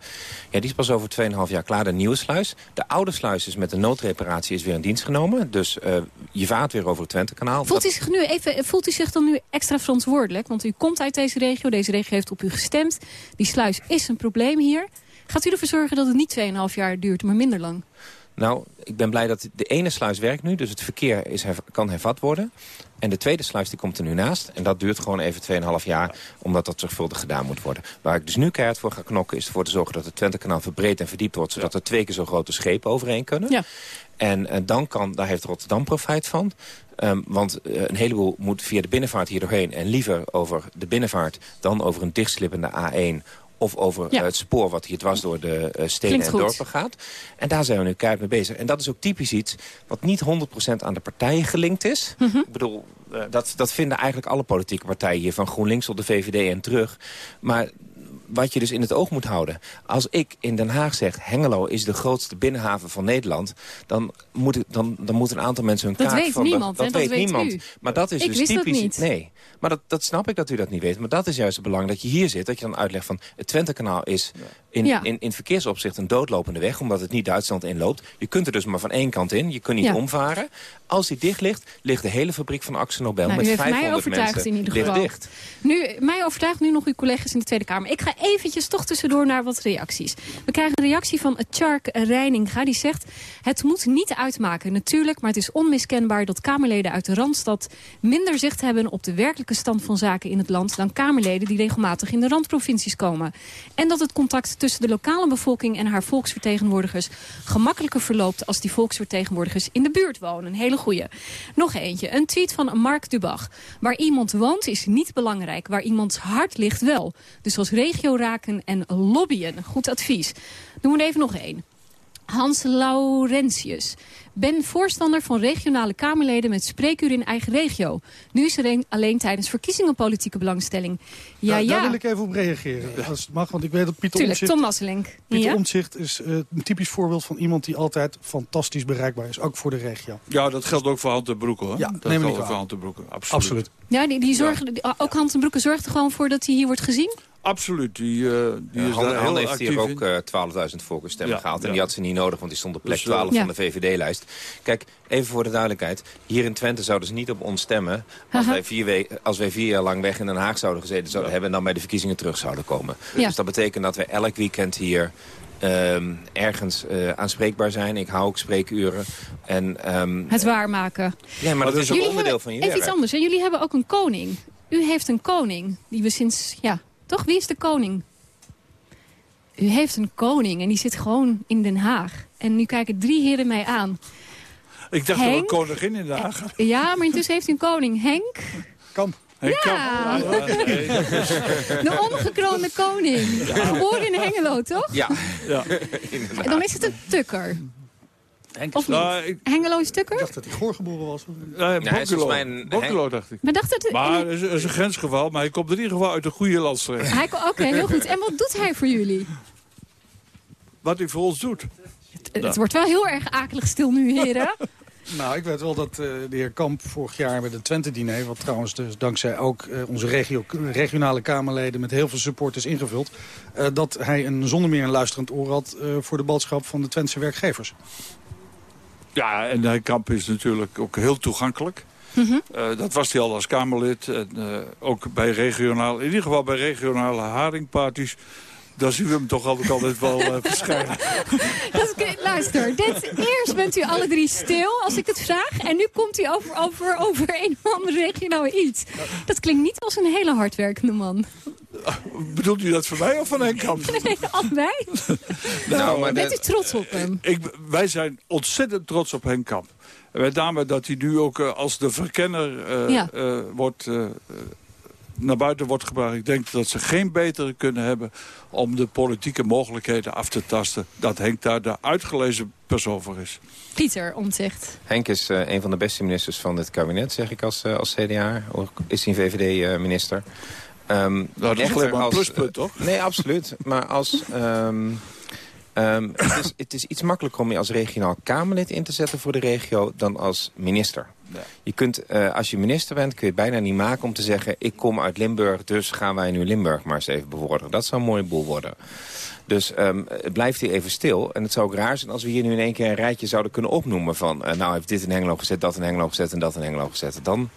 Speaker 28: Ja, die is pas over 2,5 jaar klaar, de nieuwe sluis. De oude sluis is met de noodreparatie is weer in dienst genomen. Dus eh, je vaart weer over het Twentekanaal.
Speaker 25: Voelt u, zich nu even, voelt u zich dan nu extra verantwoordelijk? Want u komt uit deze regio, deze regio heeft op u gestemd. Die sluis is een probleem hier. Gaat u ervoor zorgen dat het niet 2,5 jaar duurt, maar minder lang?
Speaker 28: Nou, ik ben blij dat de ene sluis werkt nu. Dus het verkeer is, kan hervat worden. En de tweede sluis die komt er nu naast. En dat duurt gewoon even 2,5 jaar. Omdat dat zorgvuldig gedaan moet worden. Waar ik dus nu keihard voor ga knokken is ervoor te zorgen dat het Twentekanaal verbreed en verdiept wordt. Zodat er twee keer zo grote schepen overheen kunnen.
Speaker 25: Ja.
Speaker 28: En eh, dan kan, daar heeft Rotterdam profijt van. Ehm, want eh, een heleboel moet via de binnenvaart hier doorheen. En liever over de binnenvaart dan over een dichtslippende A1 of over
Speaker 25: Ja.
Speaker 28: het spoor wat hier dwars door de eh, steden
Speaker 25: Klinkt
Speaker 28: en
Speaker 25: goed.
Speaker 28: dorpen gaat. En daar zijn we nu keihard mee bezig. En dat is ook typisch iets wat niet 100% aan de partijen gelinkt is.
Speaker 25: Mhm.
Speaker 28: Ik bedoel, eh, dat, dat vinden eigenlijk alle politieke partijen hier... van GroenLinks tot de VVD en terug. Maar wat je dus in het oog moet houden. Als ik in Den Haag zeg... Hengelo is de grootste binnenhaven van Nederland... dan moet, ik, dan, dan moet een aantal mensen hun
Speaker 25: Dat
Speaker 28: kaart
Speaker 25: weet
Speaker 28: van... de-
Speaker 25: niemand,
Speaker 28: dat?
Speaker 25: Dat
Speaker 28: weet
Speaker 25: weet
Speaker 28: niemand. Maar dat is
Speaker 25: Ik
Speaker 28: dus
Speaker 25: dat
Speaker 28: typisch...
Speaker 25: niet.
Speaker 28: Nee, maar dat, dat snap ik dat u dat niet weet. Maar dat is juist het belang dat je hier zit. Dat je dan uitlegt van... het Twentekanaal is in,
Speaker 25: Ja.
Speaker 28: in, in verkeersopzicht een doodlopende weg... omdat het niet Duitsland inloopt. Je kunt er dus maar van één kant in. Je kunt niet
Speaker 25: Ja.
Speaker 28: omvaren. Als die dicht ligt, ligt de hele fabriek van Axel Nobel...
Speaker 25: Nou,
Speaker 28: met
Speaker 25: u heeft mij
Speaker 28: 500
Speaker 25: overtuigd
Speaker 28: mensen
Speaker 25: in ieder
Speaker 28: ligt
Speaker 25: geval.
Speaker 28: dicht.
Speaker 25: Nu, mij overtuigt nu nog uw collega's in de Tweede Kamer. Ik ga eventjes toch tussendoor naar wat reacties. We krijgen een reactie van Chark Reininga. Die zegt, het moet niet uitmaken natuurlijk... maar het is onmiskenbaar dat Kamerleden uit de Randstad... minder zicht hebben op de werkelijke stand van zaken in het land... dan Kamerleden die regelmatig in de randprovincies komen. En dat het contact tussen de lokale bevolking en haar volksvertegenwoordigers... gemakkelijker verloopt als die volksvertegenwoordigers in de buurt wonen. Een hele goeie. Nog eentje, een tweet van Mark Dubach. Waar iemand woont is niet belangrijk, waar iemands hart ligt wel. Dus als regio raken en lobbyen. Goed advies. Doen we er even nog één. Hans Laurentius. Ben voorstander van regionale Kamerleden met spreekuur in eigen regio. Nu is er een, alleen tijdens verkiezingen politieke belangstelling. Ja,
Speaker 27: Daar-
Speaker 25: ja.
Speaker 27: Daar wil ik even op reageren, als het mag. Want ik weet dat Pieter
Speaker 25: Tuurlijk,
Speaker 27: Omtzigt...
Speaker 25: Tom Masselink.
Speaker 27: Pieter
Speaker 25: Ja?
Speaker 27: Omtzigt is eh, een typisch voorbeeld van iemand die altijd fantastisch bereikbaar is. Ook voor de regio.
Speaker 29: Ja, dat geldt ook voor Hand en Broeken, hoor.
Speaker 27: Ja,
Speaker 29: dat geldt ook voor Hand en Broeken, absoluut.
Speaker 27: Absoluut.
Speaker 25: Ja, die, die zorgen, ook Hans en Broeke zorgt er gewoon voor dat hij hier wordt gezien?
Speaker 29: Absoluut, die, eh, die
Speaker 28: Ja,
Speaker 29: is
Speaker 28: Han, heeft hier ook eh, 12.000 voorkeurstemmen
Speaker 29: Ja,
Speaker 28: gehaald. En
Speaker 29: ja.
Speaker 28: die had ze niet nodig, want die stond op plek
Speaker 29: Dus, eh,
Speaker 28: 12
Speaker 25: Ja.
Speaker 28: van de VVD-lijst. Kijk, even voor de duidelijkheid. Hier in Twente zouden ze niet op ons stemmen... als, wij vier, we- als wij vier jaar lang weg in Den Haag zouden gezeten zouden hebben... en dan bij de verkiezingen terug zouden komen.
Speaker 25: Ja.
Speaker 28: Dus dat betekent dat we elk weekend hier... ehm, ergens eh, aanspreekbaar zijn. Ik hou ook spreekuren. En, ehm,
Speaker 25: Het waarmaken.
Speaker 28: ja, maar dat is ook onderdeel
Speaker 25: hebben-
Speaker 28: van je
Speaker 25: Even
Speaker 28: werk.
Speaker 25: iets anders. hè. Jullie hebben ook een koning. U heeft een koning die we sinds... Ja, toch? Wie is de koning? U heeft een koning en die zit gewoon in Den Haag. En nu kijken drie heren mij aan.
Speaker 29: Ik dacht dat we
Speaker 25: Henk?
Speaker 29: een koningin in de Haag.
Speaker 25: Ja, maar intussen heeft u een koning. Henk?
Speaker 27: Kam.
Speaker 29: Henk Kamp.
Speaker 25: Ja. De ongekroonde koning. Geboren in Hengelo, toch?
Speaker 28: Ja,
Speaker 29: Ja.
Speaker 25: dan is het een tukker.
Speaker 27: Henk
Speaker 25: Of niet?
Speaker 29: Nou, ik,
Speaker 25: Hengelo is
Speaker 27: Ik
Speaker 25: tukker?
Speaker 27: dacht dat hij Goor geboren was.
Speaker 29: nee,
Speaker 28: is volgens
Speaker 29: Bokkelo. dacht ik.
Speaker 25: Maar dacht het...
Speaker 29: Maar het is, het is een grensgeval, maar hij komt in ieder geval uit een goede landstreek.
Speaker 25: Hij- Oké, heel goed. En wat doet hij voor jullie?
Speaker 29: Wat hij voor ons doet.
Speaker 25: Het wordt wel heel erg akelig stil nu, heren.
Speaker 27: Nou, ik weet wel dat uh, de heer Kamp vorig jaar bij de Twente-diner... wat trouwens dus dankzij ook uh, onze regio, regionale Kamerleden... met heel veel supporters ingevuld... Uh, dat hij een zonder meer een luisterend oor had... voor de boodschap van de Twentse werkgevers.
Speaker 29: Ja, en de Kamp is natuurlijk ook heel toegankelijk. Mm -hmm. dat was hij al als Kamerlid. En, ook bij regionaal, in ieder geval bij regionale haringparties dan zien we hem toch altijd, altijd wel uh, verschijnen.
Speaker 25: Dat is, luister, dit, eerst bent u alle drie stil als ik het vraag. En nu komt u over, over, over een of ander regionaal iets. Dat klinkt niet als een hele hardwerkende man.
Speaker 29: Bedoelt u dat voor mij of van Henk?
Speaker 25: Nee, nee allebei. nou, maar bent u trots op hem?
Speaker 29: Ik, wij zijn ontzettend trots op Henk Kamp. Met name dat hij nu ook uh, als de verkenner uh, ja. uh, wordt naar buiten wordt gebracht. Ik denk dat ze geen betere kunnen hebben om de politieke mogelijkheden af te tasten. Dat Henk daar de uitgelezen persoon voor is.
Speaker 25: Pieter Omtzigt.
Speaker 28: Henk is uh, een van de beste ministers van het kabinet, zeg ik als, uh, als CDA. Is hij VVD-minister.
Speaker 29: Um, nou, dat is een pluspunt, toch?
Speaker 28: Nee, absoluut. Maar als... Um, um, het, is, het is iets makkelijker om je als regionaal Kamerlid in te zetten voor de regio dan als minister. Je kunt, uh, als je minister bent, kun je het bijna niet maken om te zeggen... ik kom uit Limburg, dus gaan wij nu Limburg maar eens even bevorderen. Dat zou een mooie boel worden. Dus um, het blijft hier even stil. En het zou ook raar zijn als we hier nu in één keer een rijtje zouden kunnen opnoemen... van uh, nou heeft dit in Hengelo gezet, dat in Hengelo gezet en dat in Hengelo gezet. Dan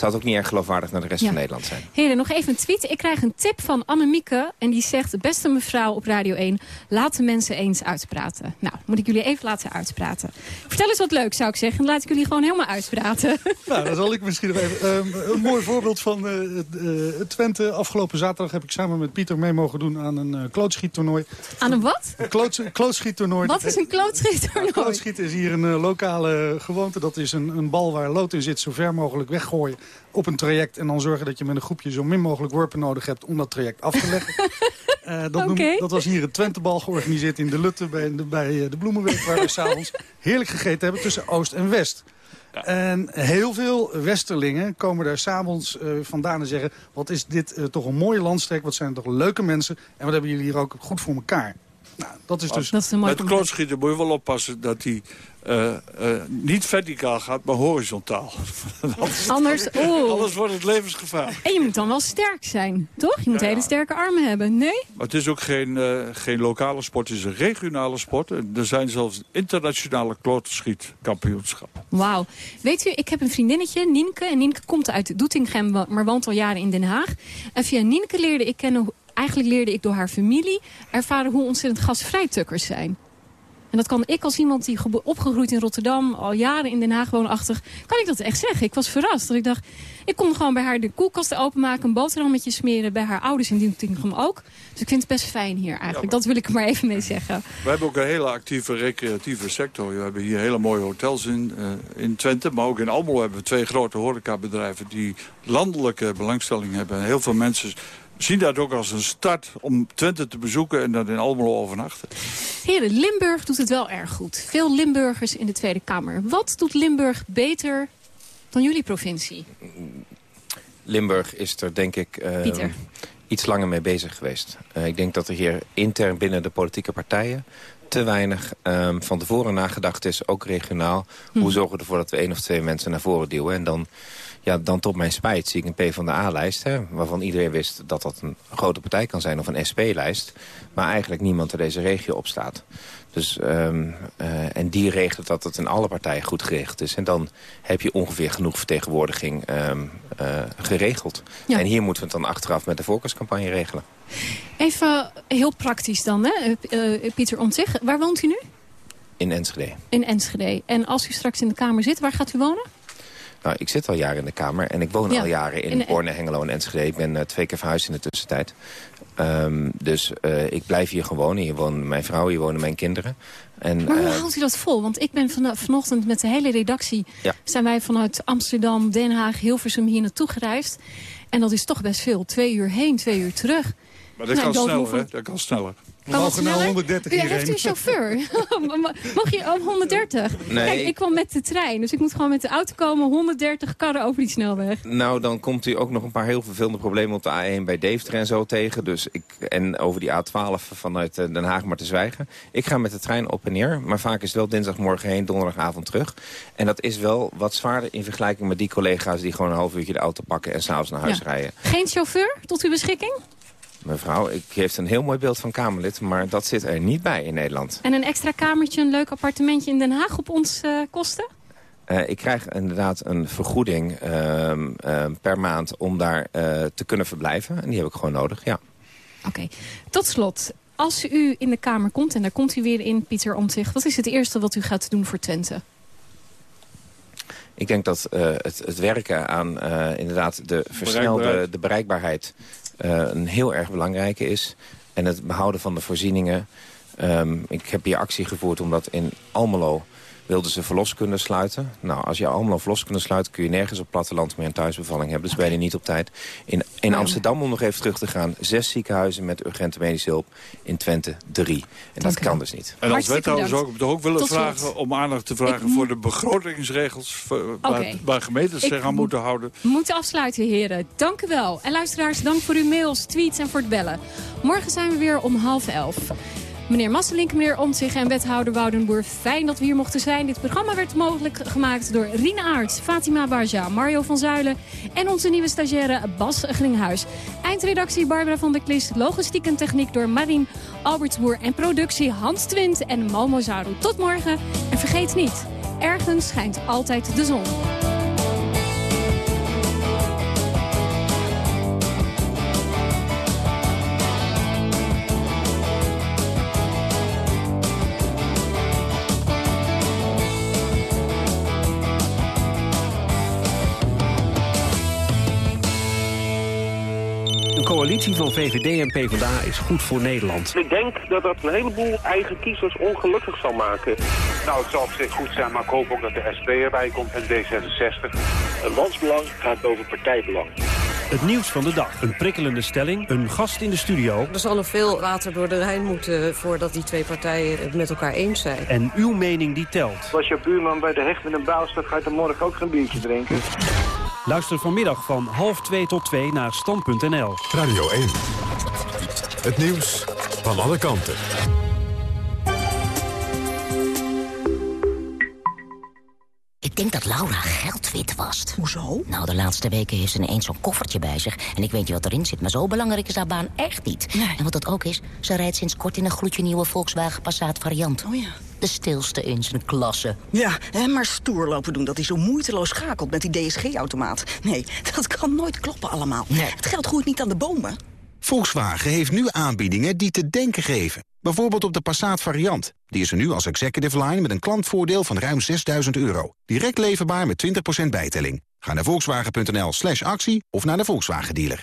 Speaker 28: zou het ook niet erg geloofwaardig naar de rest van Nederland zijn.
Speaker 25: Heren, nog even een tweet. Ik krijg een tip van Annemieke en die zegt... beste mevrouw op Radio 1, laat de mensen eens uitpraten. Nou, moet ik jullie even laten uitpraten. Vertel eens wat leuk, zou ik zeggen. Dan laat ik jullie gewoon helemaal uitpraten.
Speaker 27: Nou, dan zal ik misschien nog even... Um, een mooi voorbeeld van uh, uh, Twente. Afgelopen zaterdag heb ik samen met Pieter mee mogen doen aan een uh, klootschiettoernooi.
Speaker 25: Aan een wat?
Speaker 27: Een kloot, klootschiettoernooi.
Speaker 25: Wat is een klootschiettoernooi?
Speaker 27: Ja, klootschieten is hier een lokale gewoonte. Dat is een, een bal waar lood in zit, zo ver mogelijk weggooien op een traject en dan zorgen dat je met een groepje zo min mogelijk worpen nodig hebt om dat traject af te leggen. uh, dat, okay. noem, dat, was hier het Twentebal georganiseerd in de Lutte bij de, bij de Bloemenweek waar we s'avonds heerlijk gegeten hebben tussen Oost en West. Ja. En heel veel Westerlingen komen daar s'avonds uh, vandaan en zeggen... wat is dit uh, toch een mooie landstreek, wat zijn toch leuke mensen... en wat hebben jullie hier ook goed voor elkaar. Nou, dat is dus...
Speaker 29: Dat is Met klootschieten moet je wel oppassen dat hij uh, uh, niet verticaal gaat, maar horizontaal.
Speaker 25: anders, anders, oh.
Speaker 29: anders wordt het levensgevaar.
Speaker 25: En je moet dan wel sterk zijn, toch? Je moet ja, hele sterke armen hebben, nee?
Speaker 29: Maar het is ook geen, uh, geen lokale sport, het is een regionale sport. En er zijn zelfs internationale klootschietkkampioenschappen.
Speaker 25: Wauw. Weet u, ik heb een vriendinnetje, Nienke. En Nienke komt uit Doetinchem, maar woont al jaren in Den Haag. En via Nienke leerde ik kennen eigenlijk leerde ik door haar familie ervaren hoe ontzettend gasvrij tukkers zijn. En dat kan ik als iemand die opgegroeid in Rotterdam, al jaren in Den Haag woonachtig, kan ik dat echt zeggen. Ik was verrast. Dat ik dacht, ik kon gewoon bij haar de koelkast openmaken, een boterhammetje smeren, bij haar ouders in Dientingham ook. Dus ik vind het best fijn hier eigenlijk. Ja, dat wil ik er maar even mee zeggen.
Speaker 29: We hebben ook een hele actieve recreatieve sector. We hebben hier hele mooie hotels in, uh, in Twente, maar ook in Almelo hebben we twee grote horecabedrijven die landelijke belangstelling hebben. En heel veel mensen zien dat ook als een start om Twente te bezoeken en dan in Almelo overnachten.
Speaker 25: Heren, Limburg doet het wel erg goed. Veel Limburgers in de Tweede Kamer. Wat doet Limburg beter dan jullie provincie?
Speaker 28: Limburg is er denk ik uh, iets langer mee bezig geweest. Uh, ik denk dat er hier intern binnen de politieke partijen te weinig um, van tevoren nagedacht is, ook regionaal. Hm. Hoe zorgen we ervoor dat we één of twee mensen naar voren duwen en dan ja, dan tot mijn spijt zie ik een PvdA-lijst... waarvan iedereen wist dat dat een grote partij kan zijn of een SP-lijst... maar eigenlijk niemand er deze regio op staat. Dus, um, uh, en die regelt dat het in alle partijen goed geregeld is. En dan heb je ongeveer genoeg vertegenwoordiging um, uh, geregeld. Ja. En hier moeten we het dan achteraf met de voorkeurscampagne regelen.
Speaker 25: Even heel praktisch dan, hè? Uh, Pieter Omtzigt. Waar woont u nu?
Speaker 28: In Enschede.
Speaker 25: In Enschede. En als u straks in de Kamer zit, waar gaat u wonen?
Speaker 28: Nou, ik zit al jaren in de Kamer en ik woon ja. al jaren in, in Borne, Hengelo en Enschede. Ik ben uh, twee keer verhuisd in de tussentijd. Um, dus uh, ik blijf hier gewoon. Hier wonen mijn vrouw, hier wonen mijn kinderen. En,
Speaker 25: maar hoe uh, houdt u dat vol? Want ik ben van, vanochtend met de hele redactie... Ja. zijn wij vanuit Amsterdam, Den Haag, Hilversum hier naartoe gereisd. En dat is toch best veel. Twee uur heen, twee uur terug.
Speaker 29: Maar dat nou, kan sneller, hè? Dat kan sneller.
Speaker 27: We mogen naar 130
Speaker 25: Ja,
Speaker 27: hierheen.
Speaker 25: heeft u een chauffeur? Mag je oh, 130?
Speaker 28: Nee.
Speaker 25: Kijk, ik kwam met de trein, dus ik moet gewoon met de auto komen. 130 karren over die snelweg.
Speaker 28: Nou, dan komt u ook nog een paar heel vervelende problemen op de A1 bij Deventer en zo tegen. Dus ik, en over die A12 vanuit eh, Den Haag maar te zwijgen. Ik ga met de trein op en neer, maar vaak is het wel dinsdagmorgen heen, donderdagavond terug. En dat is wel wat zwaarder in vergelijking met die collega's die gewoon een half uurtje de auto pakken en s'avonds naar huis
Speaker 25: Ja.
Speaker 28: rijden.
Speaker 25: Geen chauffeur tot uw beschikking?
Speaker 28: Mevrouw, ik geef een heel mooi beeld van Kamerlid, maar dat zit er niet bij in Nederland.
Speaker 25: En een extra kamertje, een leuk appartementje in Den Haag op ons eh, kosten?
Speaker 28: Eh, ik krijg inderdaad een vergoeding ehm, ehm, per maand om daar eh, te kunnen verblijven. En die heb ik gewoon nodig, ja.
Speaker 25: Oké. Tot slot, als u in de Kamer komt, en daar komt u weer in, Pieter Omtzigt... wat is het eerste wat u gaat doen voor Twente?
Speaker 28: Ik denk dat eh, het, het werken aan eh, inderdaad de versnelde
Speaker 29: Bereikbaarheid.
Speaker 28: de bereikbaarheid een heel erg belangrijke is. En het behouden van de voorzieningen. Ehm, ik heb hier actie gevoerd omdat in Almelo wilden ze verloskunde sluiten. Nou, als je Almelo verloskunde sluit... kun je nergens op platteland meer een thuisbevalling hebben. Dus ben je niet op tijd. In, in Amsterdam, om nog even terug te gaan... zes ziekenhuizen met urgente medische hulp. In Twente drie. En dat kan dus niet.
Speaker 29: En als wethouder zou ik ook willen vragen om aandacht te vragen voor de begrotingsregels voor- waar, waar gemeentes
Speaker 25: Ik
Speaker 29: zich aan moeten houden.
Speaker 25: We moeten afsluiten, heren. Dank u wel. En luisteraars, dank voor uw mails, tweets en voor het bellen. Morgen zijn we weer om half elf. Meneer Masselink, meneer Omtzigt en wethouder Woudenboer, fijn dat we hier mochten zijn. Dit programma werd mogelijk gemaakt door Rine Aerts, Fatima Barja, Mario van Zuilen en onze nieuwe stagiaire Bas Glinghuis. Eindredactie Barbara van der Klis, logistiek en techniek door Marien Albertsboer en productie Hans Twint en Momo Zaru. Tot morgen en vergeet niet, ergens schijnt altijd de zon.
Speaker 31: Coalitie van VVD en PvdA is goed voor Nederland.
Speaker 32: Ik denk dat dat een heleboel eigen kiezers ongelukkig zal maken.
Speaker 33: Nou, het zal op zich goed zijn, maar ik hoop ook dat de SP erbij komt en D66.
Speaker 32: Een landsbelang gaat over partijbelang.
Speaker 31: Het nieuws van de dag. Een prikkelende stelling, een gast in de studio...
Speaker 34: Er zal nog veel water door de Rijn moeten voordat die twee partijen het met elkaar eens zijn.
Speaker 31: en uw mening die telt.
Speaker 32: Als je buurman bij de hecht met een bouw staat, ga je dan morgen ook geen biertje drinken.
Speaker 31: Luister vanmiddag van half 2 tot 2 naar stand.nl.
Speaker 1: Radio 1. Het nieuws van alle kanten.
Speaker 35: Ik denk dat Laura geld wit wast. Hoezo? Nou, de laatste weken heeft ze ineens zo'n koffertje bij zich. En ik weet niet wat erin zit, maar zo belangrijk is haar baan echt niet. En wat dat ook is, ze rijdt sinds kort in een gloedje nieuwe Volkswagen Passat variant. Oh ja. De stilste in zijn klasse.
Speaker 36: Ja, hè, maar stoer lopen doen dat hij zo moeiteloos schakelt met die DSG-automaat. Nee, dat kan nooit kloppen allemaal. Het geld groeit niet aan de bomen.
Speaker 37: Volkswagen heeft nu aanbiedingen die te denken geven. Bijvoorbeeld op de Passat variant. Die is er nu als executive line met een klantvoordeel van ruim 6000 euro. Direct leverbaar met 20% bijtelling. Ga naar volkswagen.nl slash actie of naar de Volkswagen dealer.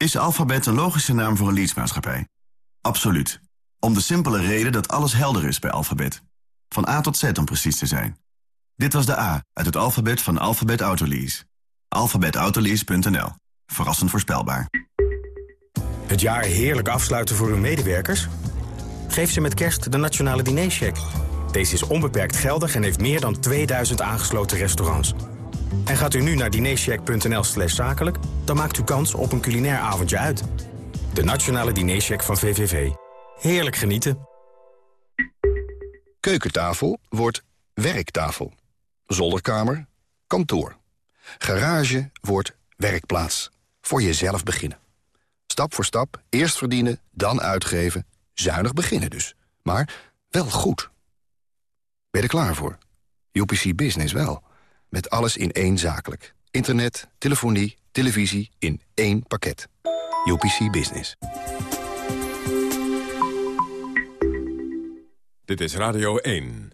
Speaker 38: Is Alphabet een logische naam voor een leadsmaatschappij? Absoluut. Om de simpele reden dat alles helder is bij Alphabet. Van A tot Z om precies te zijn. Dit was de A uit het alfabet van Alphabet Autolease. alphabetautolease.nl. Verrassend voorspelbaar.
Speaker 39: Het jaar heerlijk afsluiten voor uw medewerkers? Geef ze met kerst de Nationale Dinercheck. Deze is onbeperkt geldig en heeft meer dan 2000 aangesloten restaurants. En gaat u nu naar dinercheck.nl slash zakelijk... dan maakt u kans op een culinair avondje uit. De Nationale Dinercheck van VVV. Heerlijk genieten.
Speaker 40: Keukentafel wordt werktafel. Zolderkamer, kantoor. Garage wordt werkplaats. Voor jezelf beginnen. Stap voor stap, eerst verdienen, dan uitgeven. Zuinig beginnen dus. Maar wel goed. Ben je er klaar voor? UPC Business wel. Met alles in één zakelijk. Internet, telefonie, televisie in één pakket. UPC Business.
Speaker 1: Dit is Radio 1.